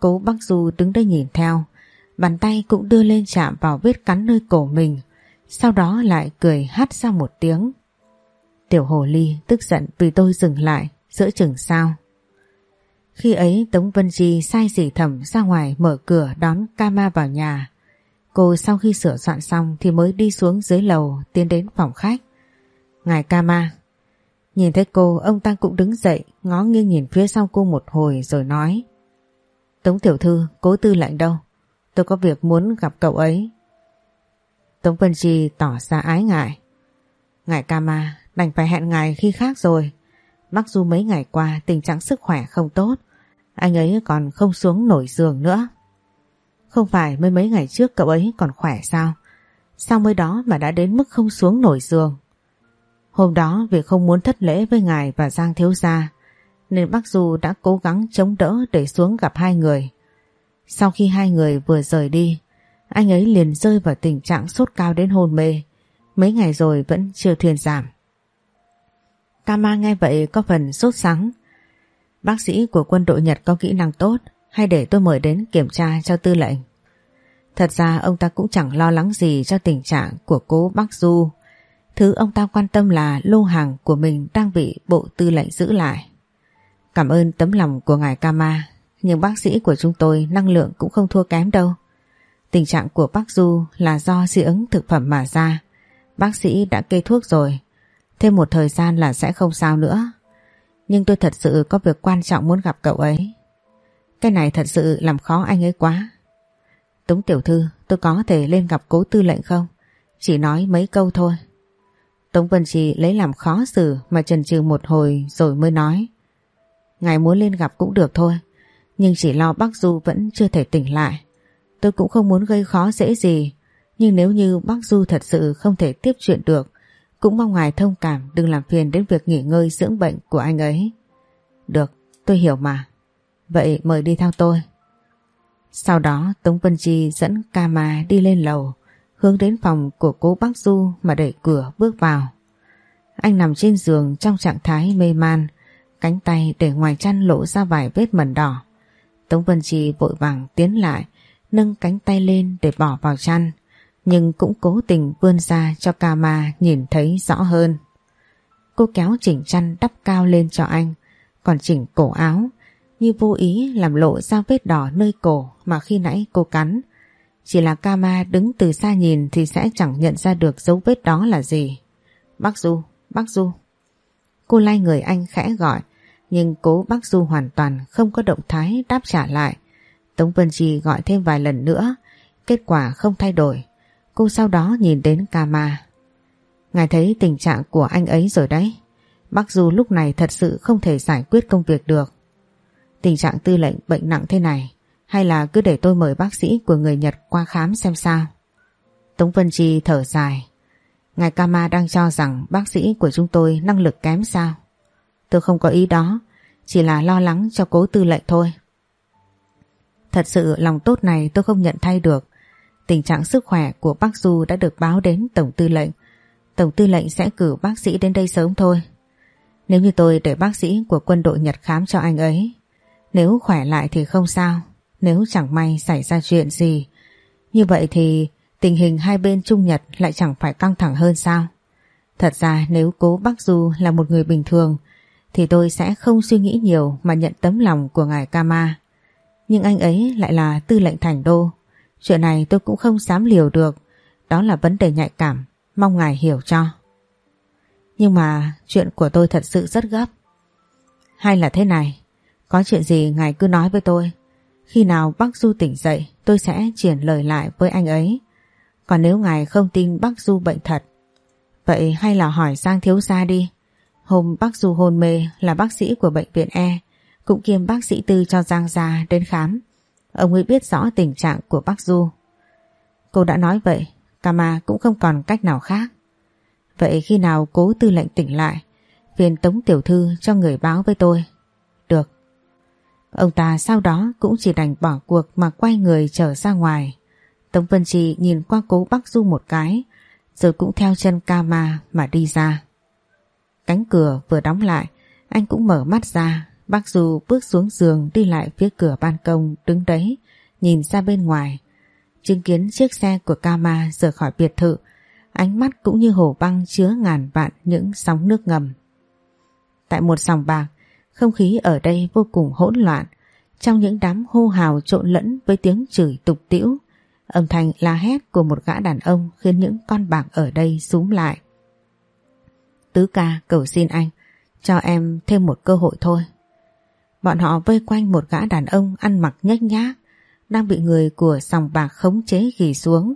cố bác Du đứng đây nhìn theo, bàn tay cũng đưa lên chạm vào vết cắn nơi cổ mình, sau đó lại cười hát ra một tiếng. Tiểu hồ ly tức giận vì tôi dừng lại giữa chừng sao. Khi ấy Tống Vân Chi sai dì thẩm ra ngoài mở cửa đón Kama vào nhà. Cô sau khi sửa soạn xong thì mới đi xuống dưới lầu tiến đến phòng khách. Ngài Kama. Nhìn thấy cô, ông ta cũng đứng dậy, ngó nghiêng nhìn phía sau cô một hồi rồi nói. Tống Tiểu Thư, cố tư lệnh đâu? Tôi có việc muốn gặp cậu ấy. Tống Vân Chi tỏ ra ái ngại. Ngài Kama đành phải hẹn ngài khi khác rồi. Mặc dù mấy ngày qua tình trạng sức khỏe không tốt, anh ấy còn không xuống nổi giường nữa. Không phải mấy mấy ngày trước cậu ấy còn khỏe sao? Sao mới đó mà đã đến mức không xuống nổi giường? Hôm đó vì không muốn thất lễ với ngài và Giang Thiếu Gia, nên bác Du đã cố gắng chống đỡ để xuống gặp hai người. Sau khi hai người vừa rời đi, anh ấy liền rơi vào tình trạng sốt cao đến hôn mê. Mấy ngày rồi vẫn chưa thuyền giảm. Kama nghe vậy có phần sốt sắng. Bác sĩ của quân đội Nhật có kỹ năng tốt hay để tôi mời đến kiểm tra cho tư lệnh. Thật ra ông ta cũng chẳng lo lắng gì cho tình trạng của cố bác Du. Thứ ông ta quan tâm là lô hàng của mình đang bị bộ tư lệnh giữ lại. Cảm ơn tấm lòng của ngài Kama, nhưng bác sĩ của chúng tôi năng lượng cũng không thua kém đâu. Tình trạng của bác Du là do dị ứng thực phẩm mà ra. Bác sĩ đã kê thuốc rồi, Thêm một thời gian là sẽ không sao nữa. Nhưng tôi thật sự có việc quan trọng muốn gặp cậu ấy. Cái này thật sự làm khó anh ấy quá. Tống tiểu thư tôi có thể lên gặp cố tư lệnh không? Chỉ nói mấy câu thôi. Tống Vân Trì lấy làm khó xử mà trần trừ một hồi rồi mới nói. Ngài muốn lên gặp cũng được thôi Nhưng chỉ lo bác Du vẫn chưa thể tỉnh lại. Tôi cũng không muốn gây khó dễ gì Nhưng nếu như bác Du thật sự không thể tiếp chuyện được, cũng mong ngài thông cảm đừng làm phiền đến việc nghỉ ngơi dưỡng bệnh của anh ấy. Được, tôi hiểu mà. Vậy mời đi theo tôi. Sau đó Tống Vân Chi dẫn Kama đi lên lầu, hướng đến phòng của cố bác Du mà đẩy cửa bước vào. Anh nằm trên giường trong trạng thái mê man, cánh tay để ngoài chăn lộ ra vài vết mẩn đỏ. Tống Vân Chi vội vàng tiến lại, nâng cánh tay lên để bỏ vào chăn, nhưng cũng cố tình vươn ra cho Kama nhìn thấy rõ hơn. Cô kéo chỉnh chăn đắp cao lên cho anh, còn chỉnh cổ áo, như vô ý làm lộ ra vết đỏ nơi cổ mà khi nãy cô cắn. Chỉ là Kama đứng từ xa nhìn thì sẽ chẳng nhận ra được dấu vết đó là gì. Bác Du, bác Du. Cô lay người anh khẽ gọi, nhưng cố bác Du hoàn toàn không có động thái đáp trả lại. Tống Vân Chi gọi thêm vài lần nữa, kết quả không thay đổi. Cô sau đó nhìn đến Kama. Ngài thấy tình trạng của anh ấy rồi đấy. Bác dù lúc này thật sự không thể giải quyết công việc được. Tình trạng tư lệnh bệnh nặng thế này hay là cứ để tôi mời bác sĩ của người Nhật qua khám xem sao. Tống Vân Chi thở dài. Ngài Kama đang cho rằng bác sĩ của chúng tôi năng lực kém sao. Tôi không có ý đó, chỉ là lo lắng cho cố tư lệnh thôi. Thật sự lòng tốt này tôi không nhận thay được. Tình trạng sức khỏe của bác Du đã được báo đến Tổng tư lệnh. Tổng tư lệnh sẽ cử bác sĩ đến đây sớm thôi. Nếu như tôi để bác sĩ của quân đội Nhật khám cho anh ấy, nếu khỏe lại thì không sao. Nếu chẳng may xảy ra chuyện gì, như vậy thì tình hình hai bên Trung Nhật lại chẳng phải căng thẳng hơn sao? Thật ra nếu cố Bắc Du là một người bình thường thì tôi sẽ không suy nghĩ nhiều mà nhận tấm lòng của ngài Kama. Nhưng anh ấy lại là tư lệnh thành đô. Chuyện này tôi cũng không dám liều được. Đó là vấn đề nhạy cảm. Mong ngài hiểu cho. Nhưng mà chuyện của tôi thật sự rất gấp. Hay là thế này, có chuyện gì ngài cứ nói với tôi. Khi nào bác Du tỉnh dậy tôi sẽ chuyển lời lại với anh ấy. Còn nếu ngài không tin bác Du bệnh thật, vậy hay là hỏi Giang Thiếu Gia đi. Hôm bác Du hôn mê là bác sĩ của bệnh viện E, cũng kiêm bác sĩ tư cho Giang Gia đến khám. Ông ấy biết rõ tình trạng của bác Du. Cô đã nói vậy, Kama cũng không còn cách nào khác. Vậy khi nào cố tư lệnh tỉnh lại, phiền tống tiểu thư cho người báo với tôi. Được. Ông ta sau đó cũng chỉ đành bỏ cuộc mà quay người trở ra ngoài. Tống Vân Trì nhìn qua cố bác Du một cái, rồi cũng theo chân Kama mà đi ra. Cánh cửa vừa đóng lại, anh cũng mở mắt ra, Bác Du bước xuống giường đi lại phía cửa ban công đứng đấy, nhìn ra bên ngoài. Chứng kiến chiếc xe của Kama rời khỏi biệt thự, ánh mắt cũng như hồ băng chứa ngàn vạn những sóng nước ngầm. Tại một sòng bạc, không khí ở đây vô cùng hỗn loạn, trong những đám hô hào trộn lẫn với tiếng chửi tục tĩu, âm thanh la hét của một gã đàn ông khiến những con bạc ở đây súng lại. Tứ ca cầu xin anh, cho em thêm một cơ hội thôi. Bọn họ vây quanh một gã đàn ông ăn mặc nhếch nhác, đang bị người của sòng bạc khống chế gỉ xuống.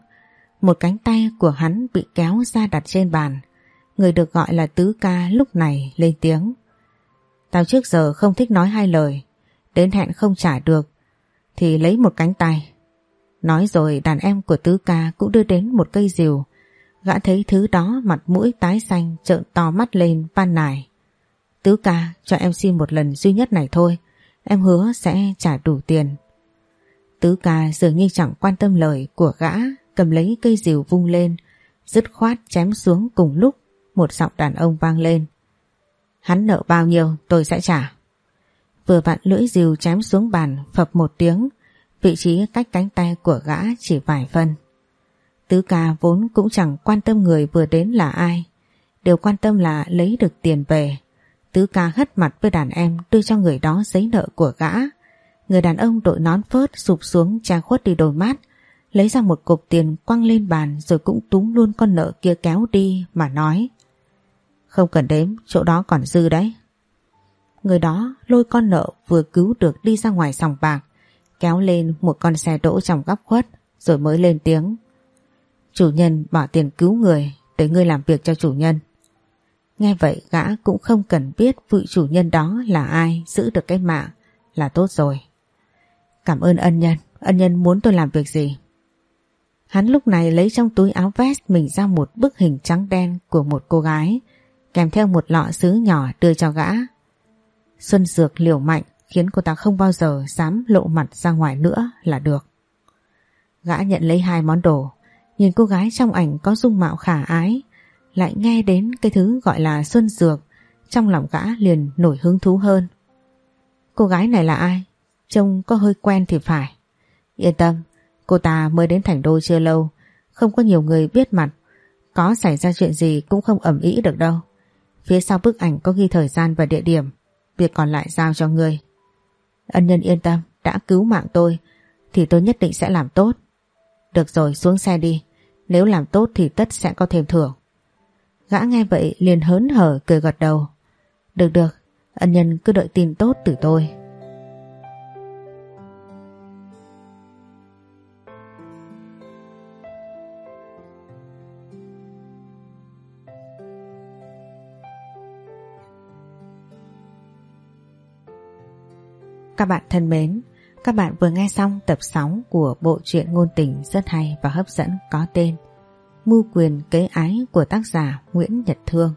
Một cánh tay của hắn bị kéo ra đặt trên bàn. Người được gọi là tứ ca lúc này lên tiếng. Tao trước giờ không thích nói hai lời, đến hẹn không trả được, thì lấy một cánh tay. Nói rồi đàn em của tứ ca cũng đưa đến một cây rìu. Gã thấy thứ đó mặt mũi tái xanh trợn to mắt lên van nài. Tứ ca cho em xin một lần duy nhất này thôi, em hứa sẽ trả đủ tiền. Tứ ca dường như chẳng quan tâm lời của gã, cầm lấy cây rìu vung lên, dứt khoát chém xuống cùng lúc một giọng đàn ông vang lên. Hắn nợ bao nhiêu tôi sẽ trả. Vừa vặn lưỡi rìu chém xuống bàn phập một tiếng, vị trí cách cánh tay của gã chỉ vài phân. Tứ ca vốn cũng chẳng quan tâm người vừa đến là ai, đều quan tâm là lấy được tiền về. Tứ ca hất mặt với đàn em đưa cho người đó giấy nợ của gã. Người đàn ông đội nón phớt sụp xuống che khuất đi đôi mắt, lấy ra một cục tiền quăng lên bàn rồi cũng túng luôn con nợ kia kéo đi mà nói. Không cần đếm, chỗ đó còn dư đấy. Người đó lôi con nợ vừa cứu được đi ra ngoài sòng bạc, kéo lên một con xe đỗ trong góc khuất rồi mới lên tiếng. Chủ nhân bỏ tiền cứu người để ngươi làm việc cho chủ nhân. Nghe vậy gã cũng không cần biết vị chủ nhân đó là ai giữ được cái mạng là tốt rồi. Cảm ơn ân nhân, ân nhân muốn tôi làm việc gì? Hắn lúc này lấy trong túi áo vest mình ra một bức hình trắng đen của một cô gái kèm theo một lọ sứ nhỏ đưa cho gã. Xuân Dược liều mạnh khiến cô ta không bao giờ dám lộ mặt ra ngoài nữa là được. Gã nhận lấy hai món đồ, nhìn cô gái trong ảnh có dung mạo khả ái, lại nghe đến cái thứ gọi là Xuân Dược, trong lòng gã liền nổi hứng thú hơn. Cô gái này là ai? Trông có hơi quen thì phải. Yên tâm, cô ta mới đến thành đô chưa lâu, không có nhiều người biết mặt, có xảy ra chuyện gì cũng không ẩm ý được đâu. Phía sau bức ảnh có ghi thời gian và địa điểm, việc còn lại giao cho ngươi. Ân nhân yên tâm, đã cứu mạng tôi, thì tôi nhất định sẽ làm tốt. Được rồi, xuống xe đi, nếu làm tốt thì tất sẽ có thêm thưởng. Gã nghe vậy liền hớn hở cười gật đầu. Được được, ân nhân cứ đợi tin tốt từ tôi. Các bạn thân mến, các bạn vừa nghe xong tập 6 của bộ truyện ngôn tình rất hay và hấp dẫn có tên Mưu quyền kế ái của tác giả Nguyễn Nhật Thương.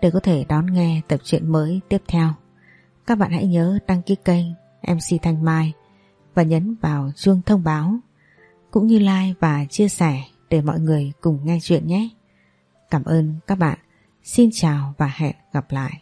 Để có thể đón nghe tập truyện mới tiếp theo, các bạn hãy nhớ đăng ký kênh MC Thanh Mai và nhấn vào chuông thông báo cũng như like và chia sẻ để mọi người cùng nghe chuyện nhé. Cảm ơn các bạn. Xin chào và hẹn gặp lại.